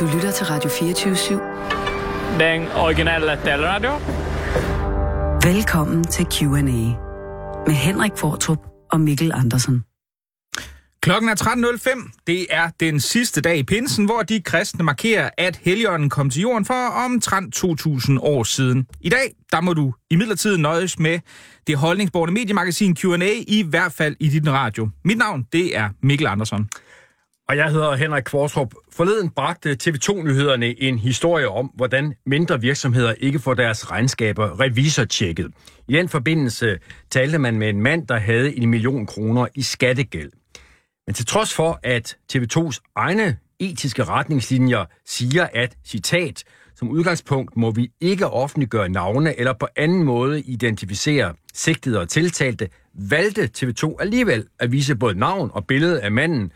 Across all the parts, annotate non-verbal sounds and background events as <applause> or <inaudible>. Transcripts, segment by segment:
Du lytter til Radio 24-7. Den originale taleradio. Velkommen til Q&A med Henrik Fortrup og Mikkel Andersen. Klokken er 13.05. Det er den sidste dag i pinsen, hvor de kristne markerer, at Helligånden kom til jorden for omtrent 2.000 år siden. I dag, der må du i midlertid nøjes med det holdningsborgende mediemagasin Q&A, i hvert fald i din radio. Mit navn, det er Mikkel Andersen. Og jeg hedder Henrik Kvartrup. Forleden bragte TV2-nyhederne en historie om, hvordan mindre virksomheder ikke får deres regnskaber revisortjekket. I den forbindelse talte man med en mand, der havde en million kroner i skattegæld. Men til trods for, at TV2's egne etiske retningslinjer siger, at, citat, som udgangspunkt må vi ikke offentliggøre navne eller på anden måde identificere sigtede og tiltalte, valgte TV2 alligevel at vise både navn og billede af manden,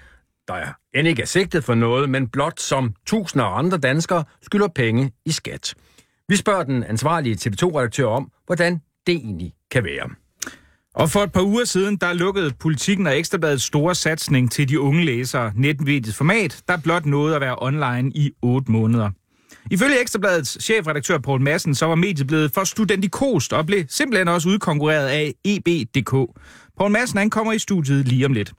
der end ikke er sigtet for noget, men blot som tusinder af andre danskere skylder penge i skat. Vi spørger den ansvarlige TV2-redaktør om, hvordan det egentlig kan være. Og for et par uger siden, der lukkede politikken og Ekstrabladets store satsning til de unge læsere netvidigt format, der blot nåede at være online i 8 måneder. Ifølge Ekstrabladets chefredaktør Poul Madsen, så var mediet blevet for studentikost og blev simpelthen også udkonkurreret af EB.dk. Poul Madsen, han kommer i studiet lige om lidt.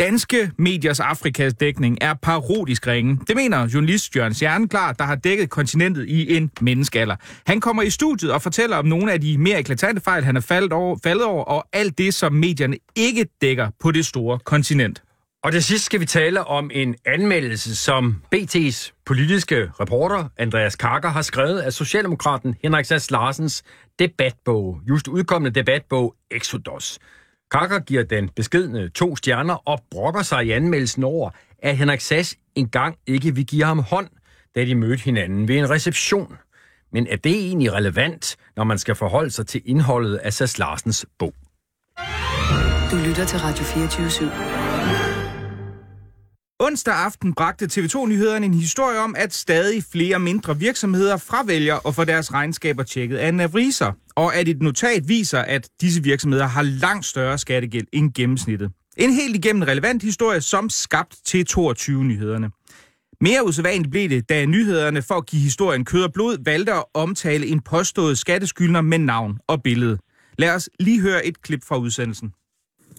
Danske mediers Afrikas dækning er parodisk ringe. Det mener journalist Jørgen Sjernklar, der har dækket kontinentet i en menneskealder. Han kommer i studiet og fortæller om nogle af de mere eklatante fejl, han er faldet over, faldet over, og alt det, som medierne ikke dækker på det store kontinent. Og til sidst skal vi tale om en anmeldelse, som BT's politiske reporter Andreas Karker har skrevet af Socialdemokraten Henrik Sass Larsens debatbog, just udkommende debatbog Exodus. Kakker giver den beskedne to stjerner og brokker sig i anmeldelsen over, at Henrik Sass engang ikke vil give ham hånd, da de mødte hinanden ved en reception. Men er det egentlig relevant, når man skal forholde sig til indholdet af Sass Larsens bog? Du lytter til Radio 24-7. Onsdag aften bragte TV2-nyhederne en historie om, at stadig flere mindre virksomheder fravælger at få deres regnskaber tjekket af en og at et notat viser, at disse virksomheder har langt større skattegæld end gennemsnittet. En helt igennem relevant historie, som skabt til 22-nyhederne. Mere usædvanligt blev det, da nyhederne for at give historien kød og blod valgte at omtale en påstået skatteskyldner med navn og billede. Lad os lige høre et klip fra udsendelsen.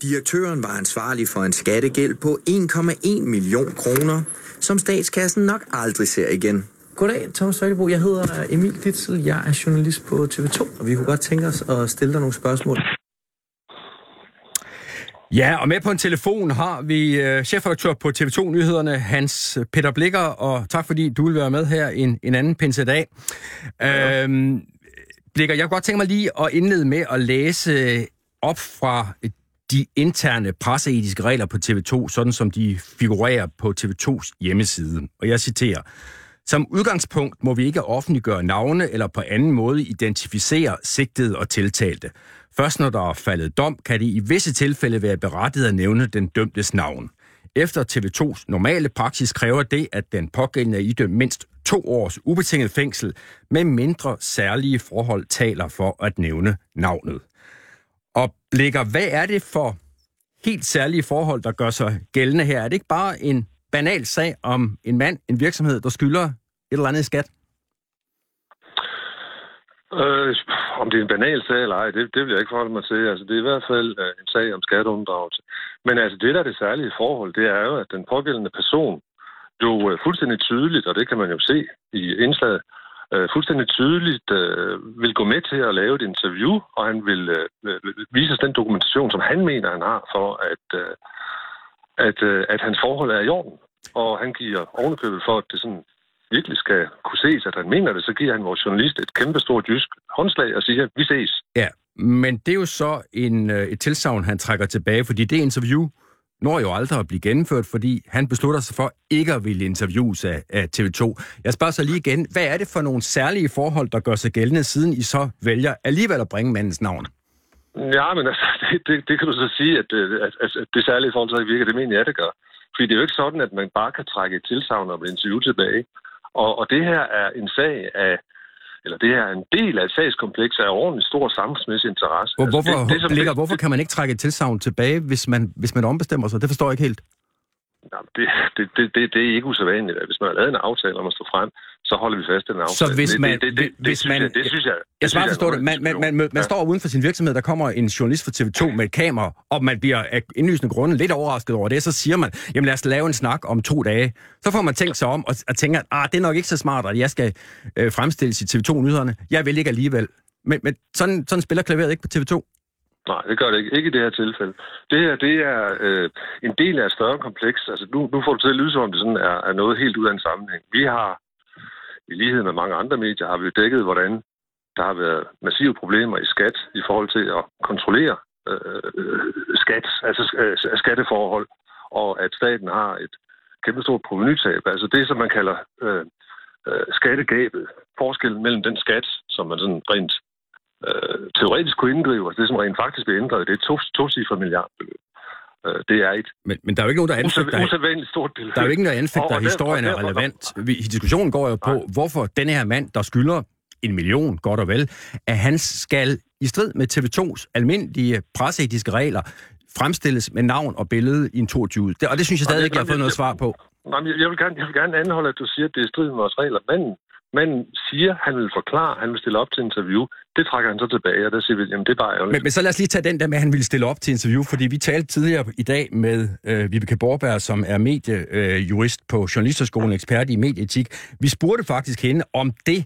Direktøren var ansvarlig for en skattegæld på 1,1 million kroner, som statskassen nok aldrig ser igen. Goddag, Thomas Støjlebo. Jeg hedder Emil Ditzel. Jeg er journalist på TV2, og vi kunne godt tænke os at stille dig nogle spørgsmål. Ja, og med på en telefon har vi uh, chefredaktør på TV2 Nyhederne, Hans Peter Blikker, og tak fordi du vil være med her en, en anden pinsedag. Ja. Øhm, Blikker, jeg kunne godt tænke mig lige at indlede med at læse op fra de interne presseetiske regler på TV2, sådan som de figurerer på TV2's hjemmeside. Og jeg citerer, som udgangspunkt må vi ikke offentliggøre navne eller på anden måde identificere sigtede og tiltalte. Først når der er faldet dom, kan det i visse tilfælde være berettiget at nævne den dømtes navn. Efter TV2's normale praksis kræver det, at den pågældende er idømt mindst to års ubetinget fængsel, med mindre særlige forhold taler for at nævne navnet. Og Blikker, hvad er det for helt særlige forhold, der gør sig gældende her? Er det ikke bare en banal sag om en mand, en virksomhed, der skylder et eller andet skat? Øh, om det er en banal sag eller ej, det, det vil jeg ikke forholde mig til. Altså, det er i hvert fald øh, en sag om skatteunddragelse. Men altså, det der er det særlige forhold, det er jo, at den pågældende person jo øh, fuldstændig tydeligt, og det kan man jo se i indslaget, øh, fuldstændig tydeligt øh, vil gå med til at lave et interview, og han vil øh, øh vise den dokumentation, som han mener, han har for, at, øh, at, øh, at hans forhold er i orden. Og han giver ovenikøbet for, at det sådan virkelig skal kunne ses, at han mener det, så giver han vores journalist et kæmpestort jysk håndslag og siger, vi ses. Ja, men det er jo så en, øh, et tilsavn, han trækker tilbage, fordi det interview når jo aldrig at blive gennemført, fordi han beslutter sig for ikke at ville interviews af, af TV2. Jeg spørger så lige igen, hvad er det for nogle særlige forhold, der gør sig gældende, siden I så vælger alligevel at bringe mandens navn? Ja, men altså, <laughs> det, det, det kan du så sige, at, øh, at, at, at det særlige forhold, der virker, det mener jeg, det gør. Fordi det er jo ikke sådan, at man bare kan trække et tilsavn om et interview tilbage. Og, og det her er en sag af, eller det er en del af et sagskompleks af ordentligt stor samfundsmæssig interesse. Hvor, hvorfor, altså, det, det, ligger, hvorfor kan man ikke trække et tilsavn tilbage, hvis man, hvis man ombestemmer sig? Det forstår jeg ikke helt. Jamen, det, det, det, det, det er ikke usædvanligt. Hvis man har lavet en aftale om at stå frem, så holder vi fast i den aftale. Så hvis man... det, det, det, det, hvis synes man jeg, det synes jeg... jeg synes forstå det. Man, man, man, man, man Ja. står uden for sin virksomhed, der kommer en journalist fra TV2 med et kamera, og man bliver af indlysende grunde lidt overrasket over det, så siger man, jamen lad os lave en snak om to dage. Så får man tænkt sig om og, og tænker, at ah, det er nok ikke så smart, at jeg skal øh, fremstilles i TV2-nyhederne. Jeg vil ikke alligevel. Men, men sådan, sådan spiller klaveret ikke på TV2. Nej, det gør det ikke. Ikke i det her tilfælde. Det her, det er øh, en del af et større kompleks. Altså, nu, nu får du til at lyde, som om det sådan er, er noget helt ud af en sammenhæng. Vi har, i lighed med mange andre medier, har vi jo dækket, hvordan der har været massive problemer i skat i forhold til at kontrollere øh, skat, altså øh, skatteforhold, og at staten har et kæmpestort provenytab. Altså det, som man kalder øh, øh, skattegabet, forskellen mellem den skat, som man sådan rent øh, teoretisk kunne inddrive, og det, som rent faktisk bliver inddrevet, det er to, to, cifre milliardbeløb. Øh, det er et Men, men der er jo ikke nogen, der anfægter, usæd- usædvanligt stort beløb. der er jo ikke nogen, der anfægter at der- historien er relevant. Vi- Diskussionen går jo på, hvorfor den her mand, der skylder en million, godt og vel, at han skal i strid med TV2's almindelige presseetiske regler fremstilles med navn og billede i en 22. Det, og det synes jeg stadig ikke, jeg har fået noget svar på. Nej, jeg, jeg, vil gerne, jeg vil gerne anholde, at du siger, at det er i strid med vores regler. Manden, manden siger, han vil forklare, han vil stille op til interview. Det trækker han så tilbage, og der siger vi, jamen det er bare ærgerligt. Men, men så lad os lige tage den der med, at han ville stille op til interview, fordi vi talte tidligere i dag med øh, Vibeke Borberg, som er mediejurist øh, jurist på Journalisterskolen, ekspert i medieetik. Vi spurgte faktisk hende, om det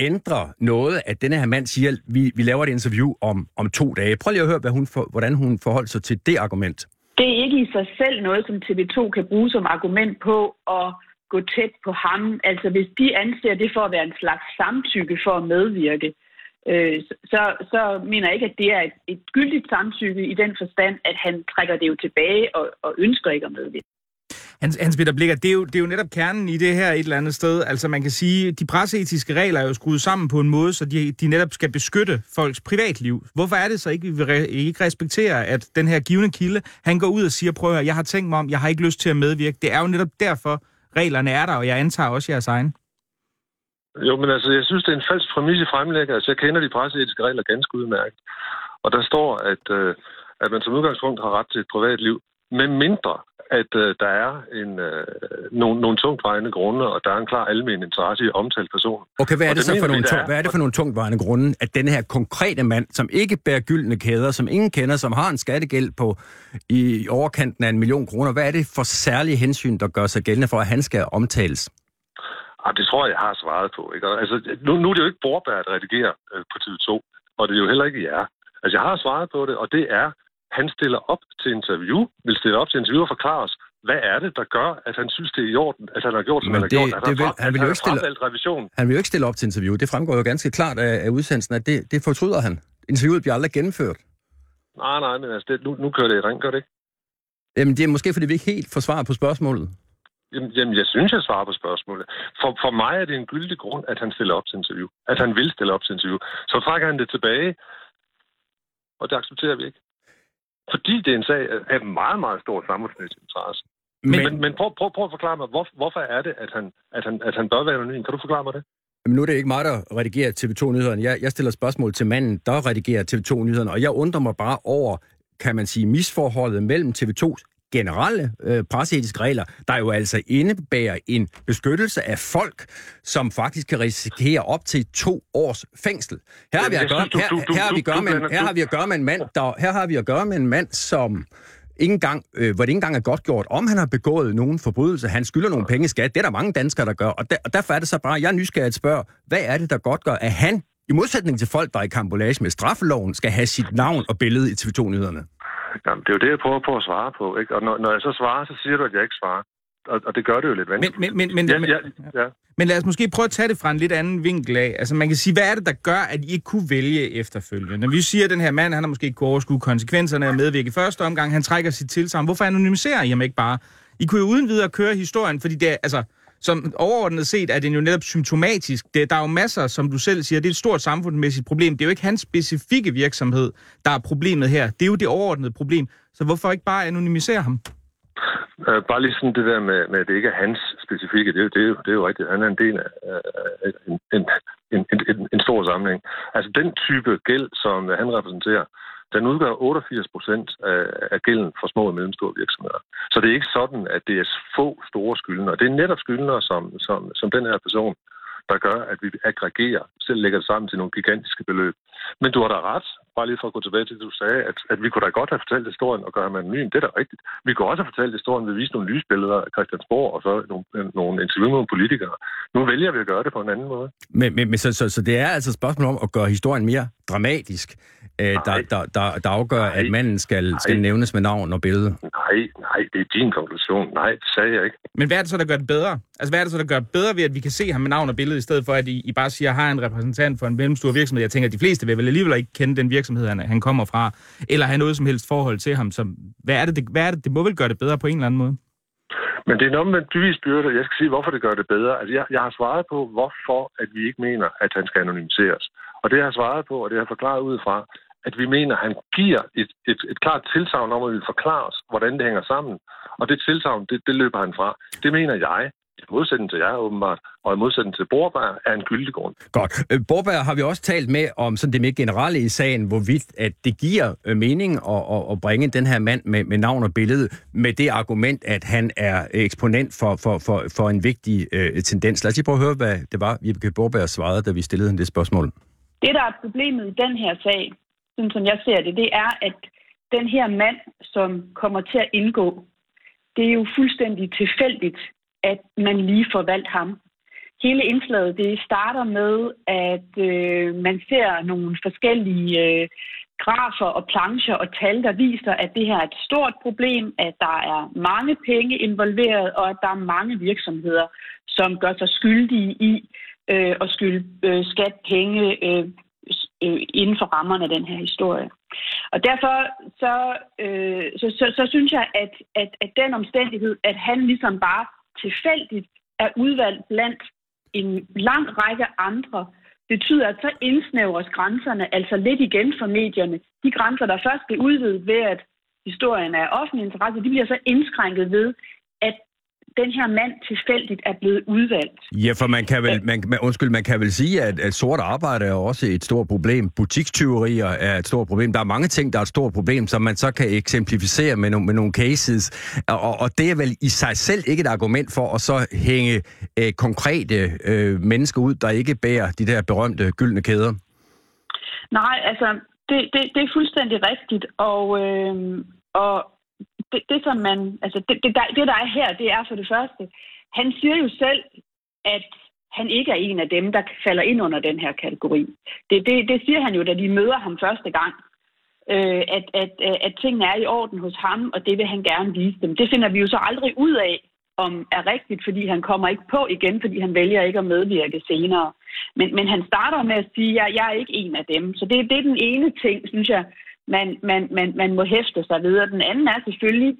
ændrer noget, at denne her mand siger, vi, vi laver et interview om, om to dage. Prøv lige at høre, hvad hun for, hvordan hun forholdt sig til det argument. Det er ikke i sig selv noget, som TV2 kan bruge som argument på at gå tæt på ham. Altså hvis de anser det for at være en slags samtykke for at medvirke, øh, så, så mener jeg ikke, at det er et, et gyldigt samtykke i den forstand, at han trækker det jo tilbage og, og ønsker ikke at medvirke. Hans, Hans Peter Blikker, det er, jo, det er jo netop kernen i det her et eller andet sted. Altså man kan sige, de presseetiske regler er jo skruet sammen på en måde, så de, de netop skal beskytte folks privatliv. Hvorfor er det så ikke, vi re, ikke respekterer, at den her givende kilde, han går ud og siger, prøv at høre, jeg har tænkt mig om, jeg har ikke lyst til at medvirke. Det er jo netop derfor, reglerne er der, og jeg antager også jeres egen. Jo, men altså, jeg synes, det er en falsk præmis i fremlægger. Altså, jeg kender de presseetiske regler ganske udmærket. Og der står, at, øh, at man som udgangspunkt har ret til et privatliv, med mindre, at øh, der er en, øh, nogle, nogle tungtvejende grunde, og der er en klar almen interesse i at omtale personen. Okay, hvad er Og det, så for vi, nogle, der tung, hvad er det for nogle tungtvejende grunde, at denne her konkrete mand, som ikke bærer gyldne kæder, som ingen kender, som har en skattegæld på i overkanten af en million kroner, hvad er det for særlige hensyn, der gør sig gældende for, at han skal omtales? Ah, det tror jeg, jeg har svaret på. Ikke? Altså, nu, nu er det jo ikke Borberg, at redigere øh, på TV2, og det er jo heller ikke jer. Altså, jeg har svaret på det, og det er, han stiller op til interview, vil stille op til interview og forklare os, hvad er det, der gør, at han synes, det er i orden, at han har gjort, som Men han har det- gjort. At det vil- har, han vil jo har ikke stille- revision. Han vil jo ikke stille op til interview. Det fremgår jo ganske klart af, af udsendelsen, at det, det fortryder han. Interviewet bliver aldrig gennemført. Nej, nej, men altså, det, nu, nu kører det i ring, gør det ikke? Jamen, det er måske, fordi vi ikke helt får svar på spørgsmålet. Jamen, jamen, jeg synes, jeg svarer på spørgsmålet. For, for mig er det en gyldig grund, at han stiller op til interview. At han vil stille op til interview. Så trækker han det tilbage, og det accepterer vi ikke. Fordi det er en sag af- meget, meget stor samfundsmæssig interesse. Men, Men, men, prøv, prøv, prøv at forklare mig, hvor, hvorfor er det, at han, at, han, at han bør være anonym? Kan du forklare mig det? men nu er det ikke mig, der redigerer TV2-nyhederne. Jeg, jeg stiller spørgsmål til manden, der redigerer TV2-nyhederne, og jeg undrer mig bare over, kan man sige, misforholdet mellem TV2's generelle øh, presseetiske regler, der jo altså indebærer en beskyttelse af folk, som faktisk kan risikere op til to års fængsel. Her har vi at gøre, her, har vi gøre med, en- blander- her du- har vi at gøre med en mand, der, her har vi at gøre med en mand, som ikke engang, øh, hvor det ikke engang er godt gjort, om han har begået nogen forbrydelse. Han skylder nogle penge i skat. Det er der mange danskere, der gør. Og, der, og derfor er det så bare, jeg er nysgerrig at spørge, hvad er det, der godt gør, at han, i modsætning til folk, der er i kambolage med straffeloven, skal have sit navn og billede i TV2-nyhederne? Jamen, det er jo det, jeg prøver på at svare på. Ikke? Og når, når jeg så svarer, så siger du, at jeg ikke svarer. Og, og det gør det jo lidt vanskeligt. men, men, men, ja, men, ja, ja. men lad os måske prøve at tage det fra en lidt anden vinkel af. Altså man kan sige, hvad er det, der gør, at I ikke kunne vælge efterfølgende? Når vi siger, at den her mand, han har måske ikke kunne overskue konsekvenserne af medvirke i første omgang, han trækker sit tilsavn. Hvorfor anonymiserer I ham ikke bare? I kunne jo uden videre køre historien, fordi det er, altså, som overordnet set er det jo netop symptomatisk. Det, der er jo masser, som du selv siger, det er et stort samfundsmæssigt problem. Det er jo ikke hans specifikke virksomhed, der er problemet her. Det er jo det overordnede problem. Så hvorfor ikke bare anonymisere ham? Øh, bare lige sådan det der med, med, at det ikke er hans specifikke, det er, jo, det, er jo, det er jo rigtigt. Han er en del af en, en, en, en, en, stor sammenhæng. Altså den type gæld, som han repræsenterer, den udgør 88 procent af, af gælden for små og mellemstore virksomheder. Så det er ikke sådan, at det er få store skyldnere. Det er netop skyldnere som, som, som den her person, der gør, at vi aggregerer, selv lægger det sammen til nogle gigantiske beløb. Men du har da ret, bare lige for at gå tilbage til det, du sagde, at, at vi kunne da godt have fortalt historien og gøre ham anonym. Det er da rigtigt. Vi kunne også have fortalt historien ved at vise nogle lysbilleder af Christiansborg og så nogle, nogle interview med nogle politikere. Nu vælger vi at gøre det på en anden måde. Men, men, men så, så, så det er altså et spørgsmål om at gøre historien mere dramatisk, øh, der, der, der, der afgør, Nej. at manden skal, skal nævnes med navn og billede. Nej, nej, det er din konklusion. Nej, det sagde jeg ikke. Men hvad er det så, der gør det bedre? Altså, hvad er det så, der gør det bedre ved, at vi kan se ham med navn og billede, i stedet for, at I, I bare siger, at har en repræsentant for en mellemstor virksomhed? Jeg tænker, at de fleste vil vel alligevel ikke kende den virksomhed, han, han kommer fra, eller have noget som helst forhold til ham. Så hvad er det, det, hvad er det, det må vel gøre det bedre på en eller anden måde? Men det er en omvendt bevisbyrde. Jeg skal sige, hvorfor det gør det bedre. Altså, jeg, jeg har svaret på, hvorfor at vi ikke mener, at han skal anonymiseres. Og det jeg har svaret på, og det har jeg forklaret ud fra, at vi mener, at han giver et, et, et klart tilsavn om, at vi vil forklare os, hvordan det hænger sammen. Og det tilsavn, det, det løber han fra. Det mener jeg, i modsætning til jer åbenbart, og i modsætning til Borberg, er en gyldig grund. Godt. Øh, Borberg har vi også talt med om sådan det mere generelle i sagen, hvorvidt at det giver øh, mening at, at, at bringe den her mand med, med navn og billede med det argument, at han er eksponent for, for, for, for en vigtig øh, tendens. Lad os lige prøve at høre, hvad det var, Vibeke Borberg svarede, da vi stillede hende det spørgsmål. Det, der er problemet i den her sag, sådan som jeg ser det, det er, at den her mand, som kommer til at indgå, det er jo fuldstændig tilfældigt, at man lige får valgt ham. Hele indslaget, det starter med, at øh, man ser nogle forskellige øh, grafer og plancher og tal, der viser, at det her er et stort problem, at der er mange penge involveret, og at der er mange virksomheder, som gør sig skyldige i øh, at skylde øh, skat penge øh, øh, inden for rammerne af den her historie. Og derfor så, øh, så, så, så synes jeg, at, at, at den omstændighed, at han ligesom bare tilfældigt er udvalgt blandt en lang række andre, betyder, at så indsnævres grænserne altså lidt igen for medierne. De grænser, der først blev udvidet ved, at historien er offentlig interesse, de bliver så indskrænket ved, den her mand tilfældigt er blevet udvalgt. Ja, for man kan vel, man, man, undskyld, man kan vel sige, at, at sort arbejde er også et stort problem. Butikstyverier er et stort problem. Der er mange ting, der er et stort problem, som man så kan eksemplificere med, nogle, med nogle cases. Og, og det er vel i sig selv ikke et argument for at så hænge øh, konkrete øh, mennesker ud, der ikke bærer de der berømte gyldne kæder. Nej, altså, det, det, det er fuldstændig rigtigt, og, øh, og det, det, som man, altså, det, det, der, det, der er her, det er for det første, han siger jo selv, at han ikke er en af dem, der falder ind under den her kategori. Det, det, det siger han jo, da de møder ham første gang, øh, at, at, at tingene er i orden hos ham, og det vil han gerne vise dem. Det finder vi jo så aldrig ud af, om er rigtigt, fordi han kommer ikke på igen, fordi han vælger ikke at medvirke senere. Men, men han starter med at sige, at jeg, jeg er ikke en af dem. Så det, det er den ene ting, synes jeg, man, man, man, man må hæfte sig ved. Og den anden er selvfølgelig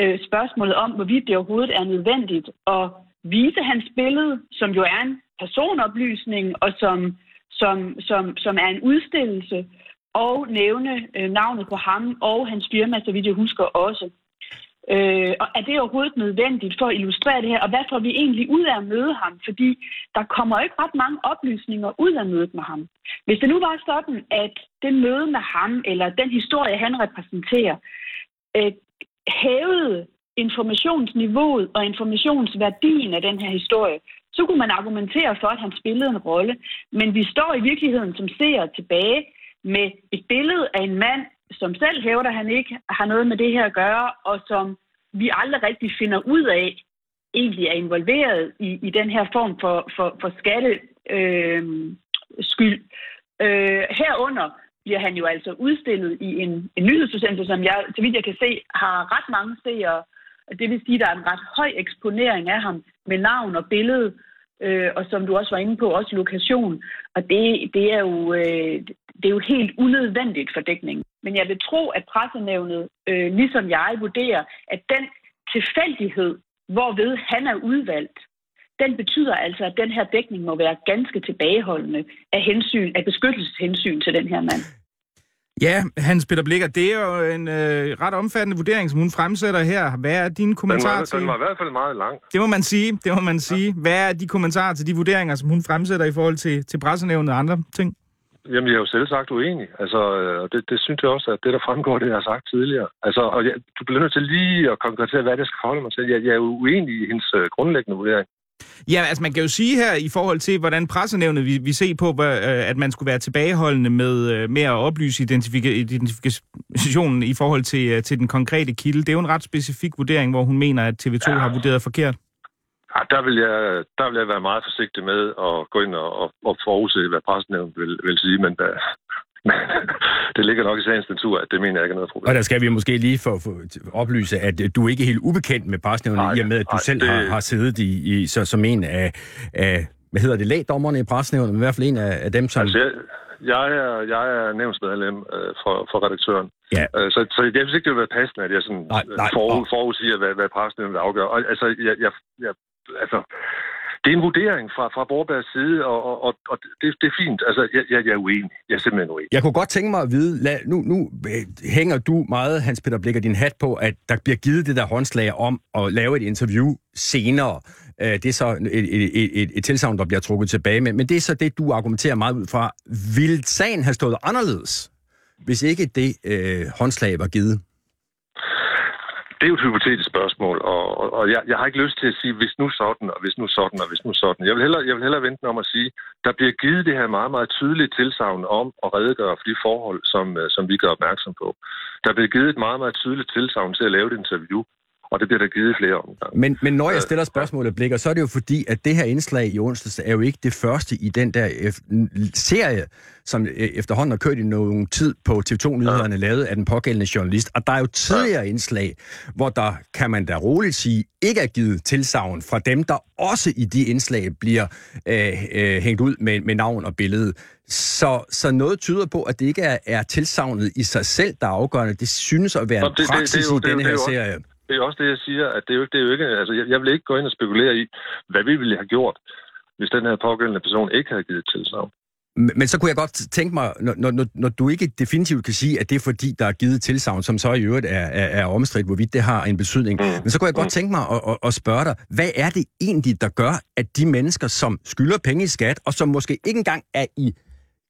øh, spørgsmålet om, hvorvidt det overhovedet er nødvendigt at vise hans billede, som jo er en personoplysning, og som, som, som, som er en udstillelse, og nævne øh, navnet på ham og hans firma, så vidt jeg husker også. Øh, og er det overhovedet nødvendigt for at illustrere det her? Og hvad får vi egentlig ud af at møde ham? Fordi der kommer ikke ret mange oplysninger ud af mødet med ham. Hvis det nu var sådan, at det møde med ham, eller den historie, han repræsenterer, øh, hævede informationsniveauet og informationsværdien af den her historie, så kunne man argumentere for, at han spillede en rolle. Men vi står i virkeligheden som ser tilbage med et billede af en mand, som selv hævder, at han ikke har noget med det her at gøre, og som vi aldrig rigtig finder ud af, egentlig er involveret i, i den her form for, for, for skatte øh, skyld. Øh, herunder bliver han jo altså udstillet i en, en nyhedsudsendelse, som jeg, så vidt jeg kan se, har ret mange seere. Det vil sige, at der er en ret høj eksponering af ham med navn og billede, øh, og som du også var inde på, også lokation. Og det, det, er, jo, øh, det er jo helt unødvendigt for dækningen. Men jeg vil tro, at pressenævnet, øh, ligesom jeg, vurderer, at den tilfældighed, hvorved han er udvalgt, den betyder altså, at den her dækning må være ganske tilbageholdende af hensyn, af beskyttelseshensyn til den her mand. Ja, Hans Peter Blikker, det er jo en øh, ret omfattende vurdering, som hun fremsætter her. Hvad er dine kommentarer den var, til... Den var i hvert fald meget lang. Det må man sige, det må man sige. Hvad er de kommentarer til de vurderinger, som hun fremsætter i forhold til, til pressenævnet og andre ting? Jamen, jeg er jo selv sagt uenig. Altså, øh, og det, det synes jeg også, at det, der fremgår, det jeg har sagt tidligere. Altså, og jeg, du bliver nødt til lige at konkretere, hvad det skal forholde mig til. Jeg, jeg er jo uenig i hendes øh, grundlæggende vurdering. Ja, altså man kan jo sige her i forhold til, hvordan pressenævnet vi, vi se på, øh, at man skulle være tilbageholdende med, øh, med at oplyse identifika- identifikationen i forhold til, øh, til den konkrete kilde. Det er jo en ret specifik vurdering, hvor hun mener, at TV2 ja. har vurderet forkert. Ja, der vil, jeg, der vil jeg være meget forsigtig med at gå ind og, og, og forudse, hvad pressenævnet vil, vil sige, men der, <laughs> det ligger nok i sagens natur, at det mener jeg ikke er noget problem. Og der skal vi måske lige for, for oplyse, at øh, du er ikke helt ubekendt med presnævnet, i og med, at du nej, selv det- har, har siddet i, i så, som en af, af, hvad hedder det, lægdommerne i presnævnet, men i hvert fald en af, af dem, som... Altså, jeg, jeg, er, jeg er nævnsmedlem øh, for, for redaktøren. Ja. Øh, så, så jeg synes ikke, det vil være passende, at jeg sådan Nej, nej, for, og- forudsiger, hvad, hvad pressenævnet vil afgøre. Og, altså, jeg, jeg, jeg, altså, det er en vurdering fra, fra Borbergs side, og, og, og, og det, det er fint. Altså, jeg, jeg, jeg er uenig. Jeg er simpelthen uenig. Jeg kunne godt tænke mig at vide, lad, nu, nu øh, hænger du meget, Hans Peter Blikker, din hat på, at der bliver givet det der håndslag om at lave et interview senere. Øh, det er så et, et, et, et, et tilsagn, der bliver trukket tilbage med. Men det er så det, du argumenterer meget ud fra. Vil sagen have stået anderledes, hvis ikke det øh, håndslag var givet? Det er jo et hypotetisk spørgsmål, og, og, og jeg, jeg har ikke lyst til at sige, hvis nu sådan, og hvis nu sådan, og hvis nu sådan. Jeg vil hellere, jeg vil hellere vente om at sige, der bliver givet det her meget, meget tydelige tilsagn om at redegøre for de forhold, som, øh, som vi gør opmærksom på. Der bliver givet et meget, meget tydeligt tilsagn til at lave et interview, og det bliver der givet flere omgange. Men, men når jeg stiller spørgsmålet, Blikker, så er det jo fordi, at det her indslag i onsdags er jo ikke det første i den der serie, som øh, efterhånden har kørt i nogen tid på TV2-nyhederne, ja. lavet af den pågældende journalist. Og der er jo tidligere indslag, hvor der, kan man da roligt sige, ikke er givet tilsavn fra dem, der også i de indslag bliver øh, øh, hængt ud med, med navn og billede. Så, så noget tyder på, at det ikke er, er tilsavnet i sig selv, der er afgørende. Det synes at være Nå, en det- det- det er praksis jo- i det denne det er her også- serie. Det er også det, jeg siger, at det er jo, det er jo ikke... Altså, jeg, jeg vil ikke gå ind og spekulere i, hvad vi ville have gjort, hvis den her pågældende person ikke havde givet et tilsagn. Men så kunne jeg godt tænke mig, når, når, når- når du ikke definitivt kan sige, at det er fordi, der er givet tilsavn, som så i øvrigt er, er, er omstridt, hvorvidt det har en betydning. Mm. Men så kunne jeg godt tænke mig at, at, at spørge dig, hvad er det egentlig, der gør, at de mennesker, som skylder penge i skat, og som måske ikke engang er i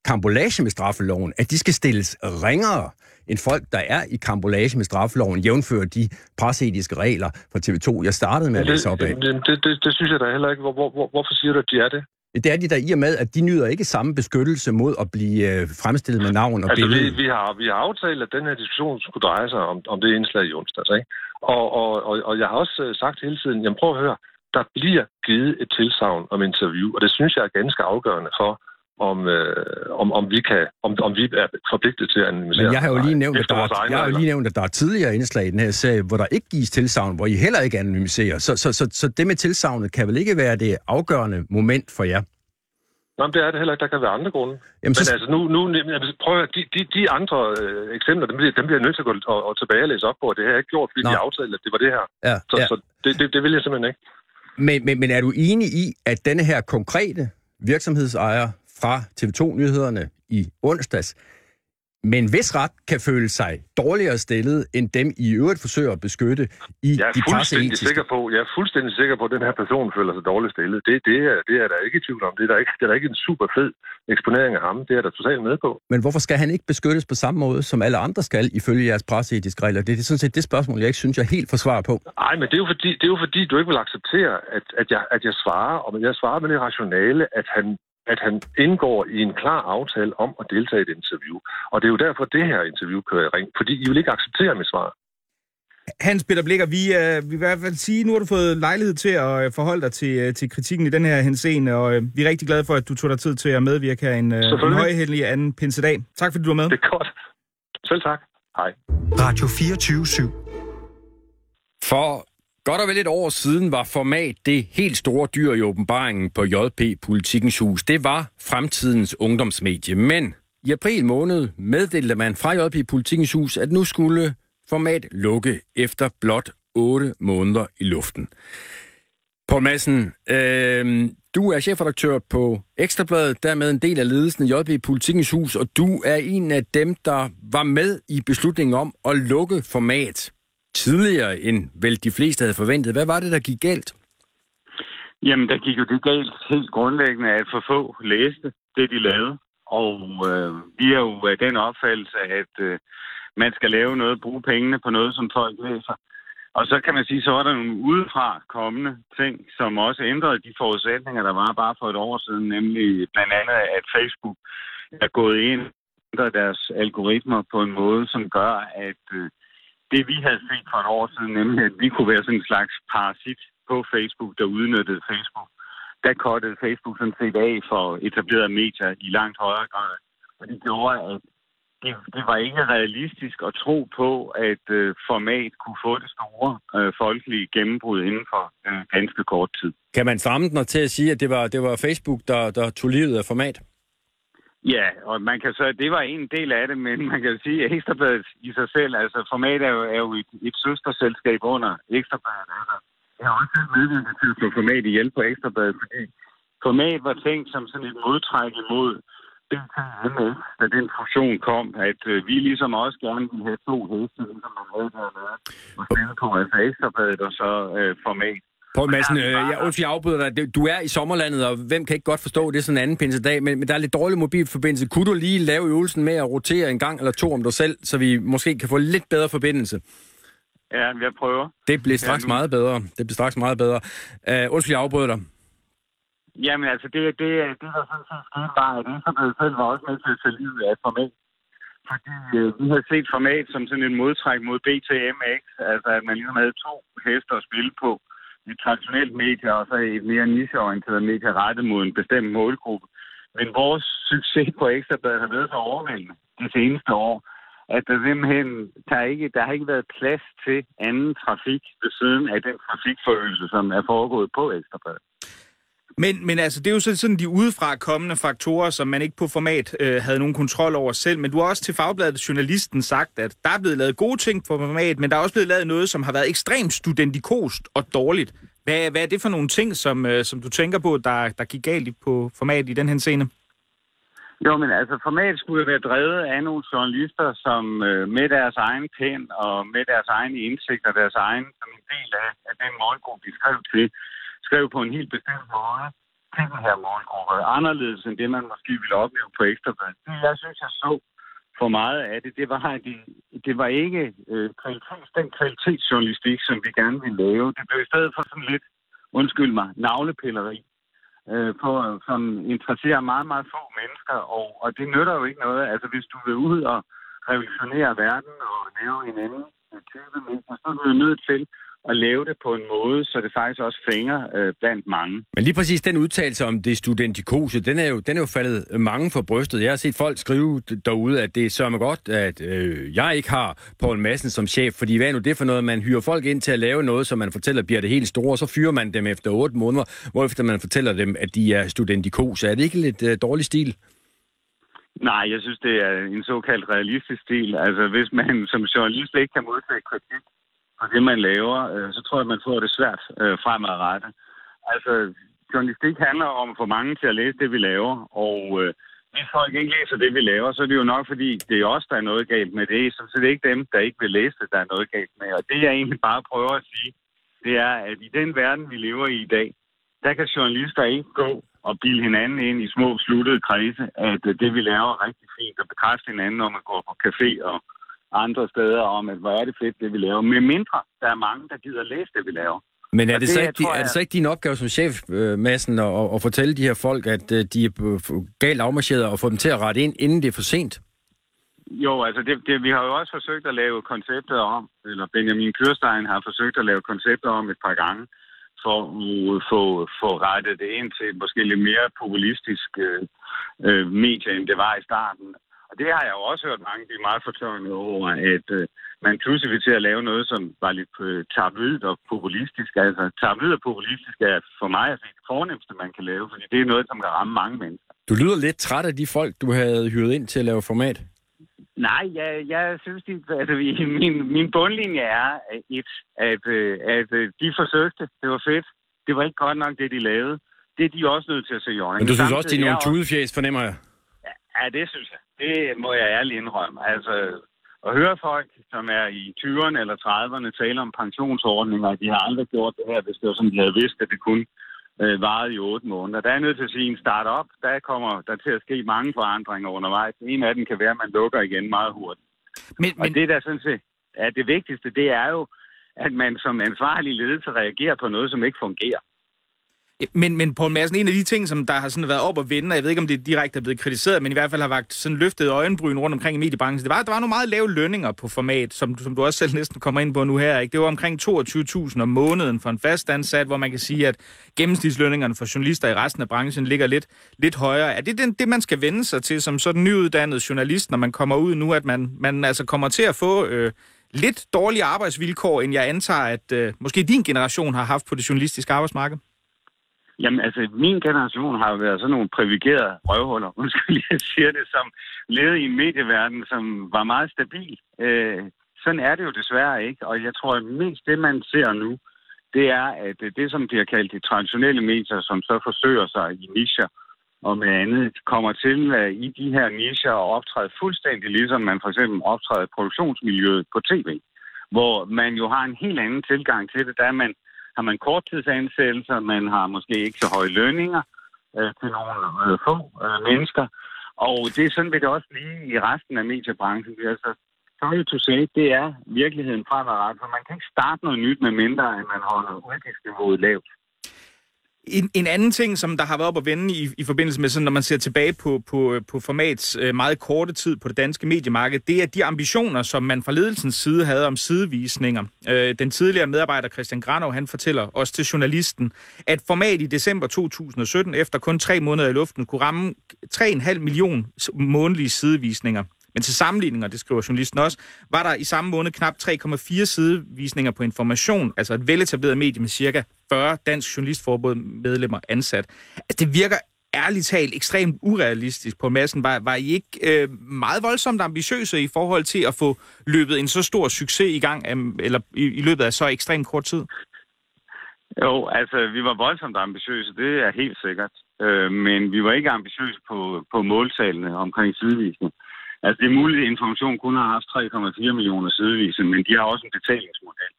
kambolage med straffeloven, at de skal stilles ringere end folk, der er i kambolage med straffeloven, jævnfører de presseetiske regler fra TV2, jeg startede med at læse op af. det, det, det, det synes jeg da heller ikke. Hvor, hvor, hvor, hvorfor siger du, at de er det? Det er de der i og med, at de nyder ikke samme beskyttelse mod at blive øh, fremstillet med navn og Altså, billede. vi, vi, har, vi har aftalt, at den her diskussion skulle dreje sig om, om det indslag i onsdags. Ikke? Og, og, og, og jeg har også øh, sagt hele tiden, jamen prøv at høre, der bliver givet et tilsavn om interview, og det synes jeg er ganske afgørende for, om, øh, om, om, vi kan, om, om vi er forpligtet til at anonymisere. Men jeg har jo lige nævnt, at der er, jeg har jo lige nævnt, at der er tidligere indslag i den her serie, hvor der ikke gives tilsavn, hvor I heller ikke anonymiserer. Så, så, så, så det med tilsavnet kan vel ikke være det afgørende moment for jer? Men det er det heller ikke. Der kan være andre grunde. Jamen, Men så, altså, nu, nu altså, prøv at, de, de, de andre øh, eksempler, dem bliver, dem bliver jeg nødt til at gå og, og tilbage og læse op på, og det har jeg ikke gjort, fordi Nå. de aftalte, at det var det her. ja, Så, ja. så det, det, det vil jeg simpelthen ikke. Men, men, men er du enig i, at denne her konkrete virksomhedsejer fra TV2-nyhederne i onsdags, med en vis ret kan føle sig dårligere stillet, end dem i øvrigt forsøger at beskytte i Jeg er de fuldstændig sikker på, jeg er fuldstændig sikker på, at den her person føler sig dårligt stillet. Det, det, er, det er der ikke i tvivl om. Det er der ikke, det er der ikke en super fed eksponering af ham. Det er der totalt med på. Men hvorfor skal han ikke beskyttes på samme måde, som alle andre skal, ifølge jeres presseetiske regler? Det er sådan set det spørgsmål, jeg ikke synes, jeg helt får svar på. Nej, men det er, jo fordi, det er jo fordi, du ikke vil acceptere, at, at, jeg, at jeg svarer, og jeg svarer med det rationale, at han, at han indgår i en klar aftale om at deltage i et interview. Og det er jo derfor, det her interview kører i ring. Fordi I vil ikke acceptere mit svar. Hans Peter Blikker, vi, øh, vi vil i hvert fald sige, nu har du fået lejlighed til at øh, forholde dig til, øh, til kritikken i den her henseende, og øh, vi er rigtig glade for, at du tog dig tid til at medvirke her en, øh, en højhældelig anden pinsedag. Tak fordi du var med. Det er godt. Selv tak. Hej. Radio 24 For godt og vel et år siden var format det helt store dyr i åbenbaringen på JP Politikens Hus. Det var fremtidens ungdomsmedie. Men i april måned meddelte man fra JP Politikens Hus, at nu skulle format lukke efter blot 8 måneder i luften. På massen, øh, du er chefredaktør på Ekstrabladet, dermed en del af ledelsen i JP Politikens Hus, og du er en af dem, der var med i beslutningen om at lukke format tidligere, end vel de fleste havde forventet. Hvad var det, der gik galt? Jamen, der gik jo det galt helt grundlæggende, at for få læste det, de lavede. Og øh, vi er jo af den opfattelse, at øh, man skal lave noget, bruge pengene på noget, som folk læser. Og så kan man sige, så var der nogle udefra kommende ting, som også ændrede de forudsætninger, der var bare for et år siden, nemlig blandt andet, at Facebook er gået ind og deres algoritmer på en måde, som gør, at øh, det vi havde set for et år siden, nemlig at vi kunne være sådan en slags parasit på Facebook, der udnyttede Facebook, der kottede Facebook sådan set af for etablerede medier i langt højere grad. Og det gjorde, at det, det var ikke realistisk at tro på, at øh, format kunne få det store øh, folkelige gennembrud inden for øh, ganske kort tid. Kan man stramme den til at sige, at det var, det var Facebook, der, der tog livet af format? Ja, og man kan så, det var en del af det, men <laughs> man kan sige, at Ekstrabladet i sig selv, altså format er jo, er jo et, et søsterselskab under Ekstrabladet. Altså, jeg har også medvirket til at få format ihjel på Ekstrabladet, fordi format var tænkt som sådan et modtræk imod DTMS, da den fusion kom, at øh, vi ligesom også gerne ville have to heste, som man havde dernede, og stille på altså Ekstrabladet og så øh, format. Poul Madsen, øh, jeg, undskyld, jeg afbryder dig. Du er i sommerlandet, og hvem kan ikke godt forstå, det er sådan en anden pinsedag, men, men der er lidt dårlig mobilforbindelse. Kunne du lige lave øvelsen med at rotere en gang eller to om dig selv, så vi måske kan få lidt bedre forbindelse? Ja, jeg prøver. Det bliver straks ja, nu... meget bedre. Det bliver straks meget bedre. Uh, undskyld, jeg afbryder dig. Jamen altså, det, det, det der sådan set skete var, at Ekstrabladet selv var også med til at tage livet af format. Fordi øh, vi havde set format som sådan en modtræk mod BTMX, altså at man ligesom havde to hester at spille på et traditionelt medie, og så et mere nicheorienteret medie rettet mod en bestemt målgruppe. Men vores succes på Ekstrabladet har været så overvældende de seneste år, at der simpelthen der ikke, der har ikke været plads til anden trafik ved siden af den trafikforøgelse, som er foregået på Ekstrabladet. Men, men altså, det er jo sådan de udefra kommende faktorer, som man ikke på format øh, havde nogen kontrol over selv. Men du har også til Fagbladet Journalisten sagt, at der er blevet lavet gode ting på format, men der er også blevet lavet noget, som har været ekstremt studentikost og dårligt. Hvad, hvad er det for nogle ting, som, øh, som du tænker på, der, der gik galt på format i den her scene? Jo, men altså format skulle være drevet af nogle journalister, som øh, med deres egen pen og med deres egne indsigt og deres egen som en del af, af den målgruppe, de skrev til, skrev på en helt bestemt måde til den her målgruppe. Anderledes end det, man måske ville opleve på Ekstrabladet. Det, jeg synes, jeg så for meget af det, det var, at det, det var ikke øh, kvalitets, den kvalitetsjournalistik, som vi gerne ville lave. Det blev i stedet for sådan lidt, undskyld mig, navlepilleri, øh, på, som interesserer meget, meget få mennesker, og, og det nytter jo ikke noget. Altså, hvis du vil ud og revolutionere verden og lave en anden type mennesker, så er du nødt til at lave det på en måde, så det faktisk også fænger øh, blandt mange. Men lige præcis den udtalelse om det studentikose, den er, jo, den er jo faldet mange for brystet. Jeg har set folk skrive derude, at det sørger mig godt, at øh, jeg ikke har Poul Madsen som chef, fordi hvad er nu det for noget? Man hyrer folk ind til at lave noget, som man fortæller bliver det helt store, og så fyrer man dem efter otte måneder, hvorefter man fortæller dem, at de er studentikose. Er det ikke lidt øh, dårlig stil? Nej, jeg synes, det er en såkaldt realistisk stil. Altså, hvis man som journalist ikke kan modtage kritik, og det, man laver, øh, så tror jeg, man får det svært øh, fremadrettet. Altså, journalistik handler om at få mange til at læse det, vi laver, og øh, hvis folk ikke læser det, vi laver, så er det jo nok, fordi det er os, der er noget galt med det, så det er ikke dem, der ikke vil læse det, der er noget galt med. Og det, jeg egentlig bare prøver at sige, det er, at i den verden, vi lever i i dag, der kan journalister ikke gå og bilde hinanden ind i små, sluttede kredse, at øh, det, vi laver, er rigtig fint, og bekræfte hinanden, når man går på café og andre steder om, at hvor er det fedt, det vi laver. Med mindre, der er mange, der gider læse det, vi laver. Men er det, det, så ikke, tror, er det så ikke din opgave som chef, øh, Madsen, at, at fortælle de her folk, at øh, de er galt afmarcheret, og få dem til at rette ind, inden det er for sent? Jo, altså det, det, vi har jo også forsøgt at lave koncepter om, eller Benjamin Kørstein har forsøgt at lave koncepter om et par gange, for at få, få rettet det ind til et måske lidt mere populistisk øh, øh medie, end det var i starten. Og det har jeg jo også hørt mange blive meget fortørnet over, at øh, man pludselig vil til at lave noget, som var lidt øh, tabloid og populistisk. Altså, tabloid og populistisk er for mig altså det fornemmeste, man kan lave, fordi det er noget, som kan ramme mange mennesker. Du lyder lidt træt af de folk, du havde hyret ind til at lave format. Nej, jeg, jeg synes, de, altså, min, min bundlinje er et, at, øh, at, øh, de forsøgte. Det var fedt. Det var ikke godt nok, det de lavede. Det er de også nødt til at se i Men du synes også, de er nogle tudefjæs, fornemmer jeg? Ja, det synes jeg. Det må jeg ærligt indrømme. Altså, at høre folk, som er i 20'erne eller 30'erne, tale om pensionsordninger, de har aldrig gjort det her, hvis det var sådan, de havde vidst, at det kunne øh, varet i otte måneder. Der er nødt til at sige, en start-up, der kommer der til at ske mange forandringer undervejs. En af dem kan være, at man lukker igen meget hurtigt. Men, Og men, det, der sådan set er det vigtigste, det er jo, at man som ansvarlig ledelse reagerer på noget, som ikke fungerer men, men Poul Madsen, en af de ting, som der har sådan været op og vende, og jeg ved ikke, om det direkte er blevet kritiseret, men i hvert fald har vagt sådan løftet øjenbryn rundt omkring i mediebranchen, det var, der var nogle meget lave lønninger på format, som, som du også selv næsten kommer ind på nu her. Ikke? Det var omkring 22.000 om måneden for en fast ansat, hvor man kan sige, at gennemsnitslønningerne for journalister i resten af branchen ligger lidt, lidt højere. Er det den, det, man skal vende sig til som sådan nyuddannet journalist, når man kommer ud nu, at man, man altså kommer til at få øh, lidt dårligere arbejdsvilkår, end jeg antager, at øh, måske din generation har haft på det journalistiske arbejdsmarked? Jamen, altså, min generation har været sådan nogle privilegerede røvhuller, <laughs> undskyld, jeg siger det, som levede i en medieverden, som var meget stabil. Øh, sådan er det jo desværre ikke, og jeg tror, at mest det, man ser nu, det er, at det, som bliver kaldt de traditionelle medier, som så forsøger sig i nischer og med andet, kommer til at i de her nischer og optræde fuldstændig ligesom man for eksempel optræder i produktionsmiljøet på tv, hvor man jo har en helt anden tilgang til det, der er man har man korttidsansættelser, man har måske ikke så høje lønninger øh, til nogle øh, få øh, mennesker. Og det er sådan vil det også lige i resten af mediebranchen. Altså, sorry to say, det er virkeligheden fremadrettet, for man kan ikke starte noget nyt med mindre, end man holder udgiftsniveauet lavt. En, en anden ting, som der har været op at vende i, i forbindelse med, sådan, når man ser tilbage på, på, på formats øh, meget korte tid på det danske mediemarked, det er de ambitioner, som man fra ledelsens side havde om sidevisninger. Øh, den tidligere medarbejder Christian Granov, han fortæller også til journalisten, at format i december 2017, efter kun tre måneder i luften, kunne ramme 3,5 million månedlige sidevisninger. Men til sammenligning, og det skriver journalisten også, var der i samme måned knap 3,4 sidevisninger på information, altså et veletableret medie med cirka 40 Dansk Journalistforbund medlemmer ansat. Altså, det virker ærligt talt ekstremt urealistisk på massen. Var, var I ikke øh, meget voldsomt ambitiøse i forhold til at få løbet en så stor succes i gang, af, eller i, i løbet af så ekstremt kort tid? Jo, altså, vi var voldsomt ambitiøse, det er helt sikkert. Øh, men vi var ikke ambitiøse på, på måltalene omkring sidevisning. Altså, det er muligt, at information kun har haft 3,4 millioner sidevisning, men de har også en betalingsmodel.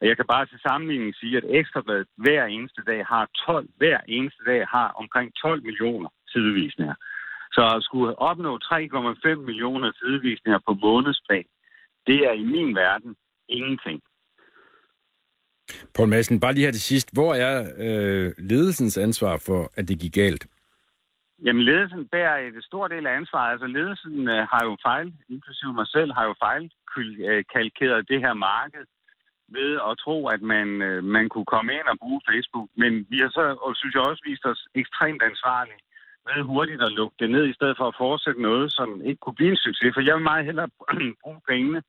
Og jeg kan bare til sammenligning sige, at Ekstrabladet hver eneste dag har 12, hver eneste dag har omkring 12 millioner sidevisninger. Så at skulle opnå 3,5 millioner sidevisninger på månedsplan, det er i min verden ingenting. Poul Madsen, bare lige her til sidst. Hvor er øh, ledelsens ansvar for, at det gik galt? Jamen, ledelsen bærer et stort del af ansvaret. Altså, ledelsen øh, har jo fejl, inklusive mig selv, har jo fejlkalkeret det her marked ved at tro, at man, øh, man kunne komme ind og bruge Facebook. Men vi har så, og synes jeg også, vist os ekstremt ansvarlige ved hurtigt at lukke det ned, i stedet for at fortsætte noget, som ikke kunne blive en succes. For jeg vil meget hellere <clears throat> bruge pengene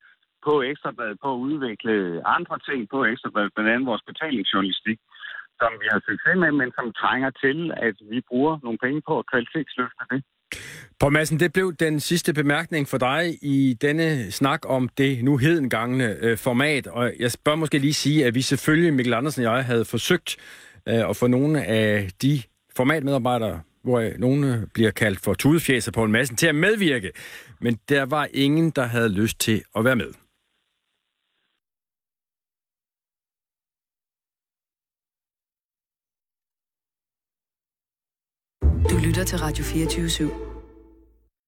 på Ekstrabladet, på at udvikle andre ting på Ekstrabladet, blandt andet vores betalingsjournalistik, som vi har succes med, men som trænger til, at vi bruger nogle penge på at kvalitetsløfte det. På massen, det blev den sidste bemærkning for dig i denne snak om det nu hedengangne øh, format. Og jeg bør måske lige sige, at vi selvfølgelig, Mikkel Andersen og jeg, havde forsøgt øh, at få nogle af de formatmedarbejdere, hvor nogle bliver kaldt for tudefjæser på en massen, til at medvirke. Men der var ingen, der havde lyst til at være med. Du lytter til Radio 24 /7.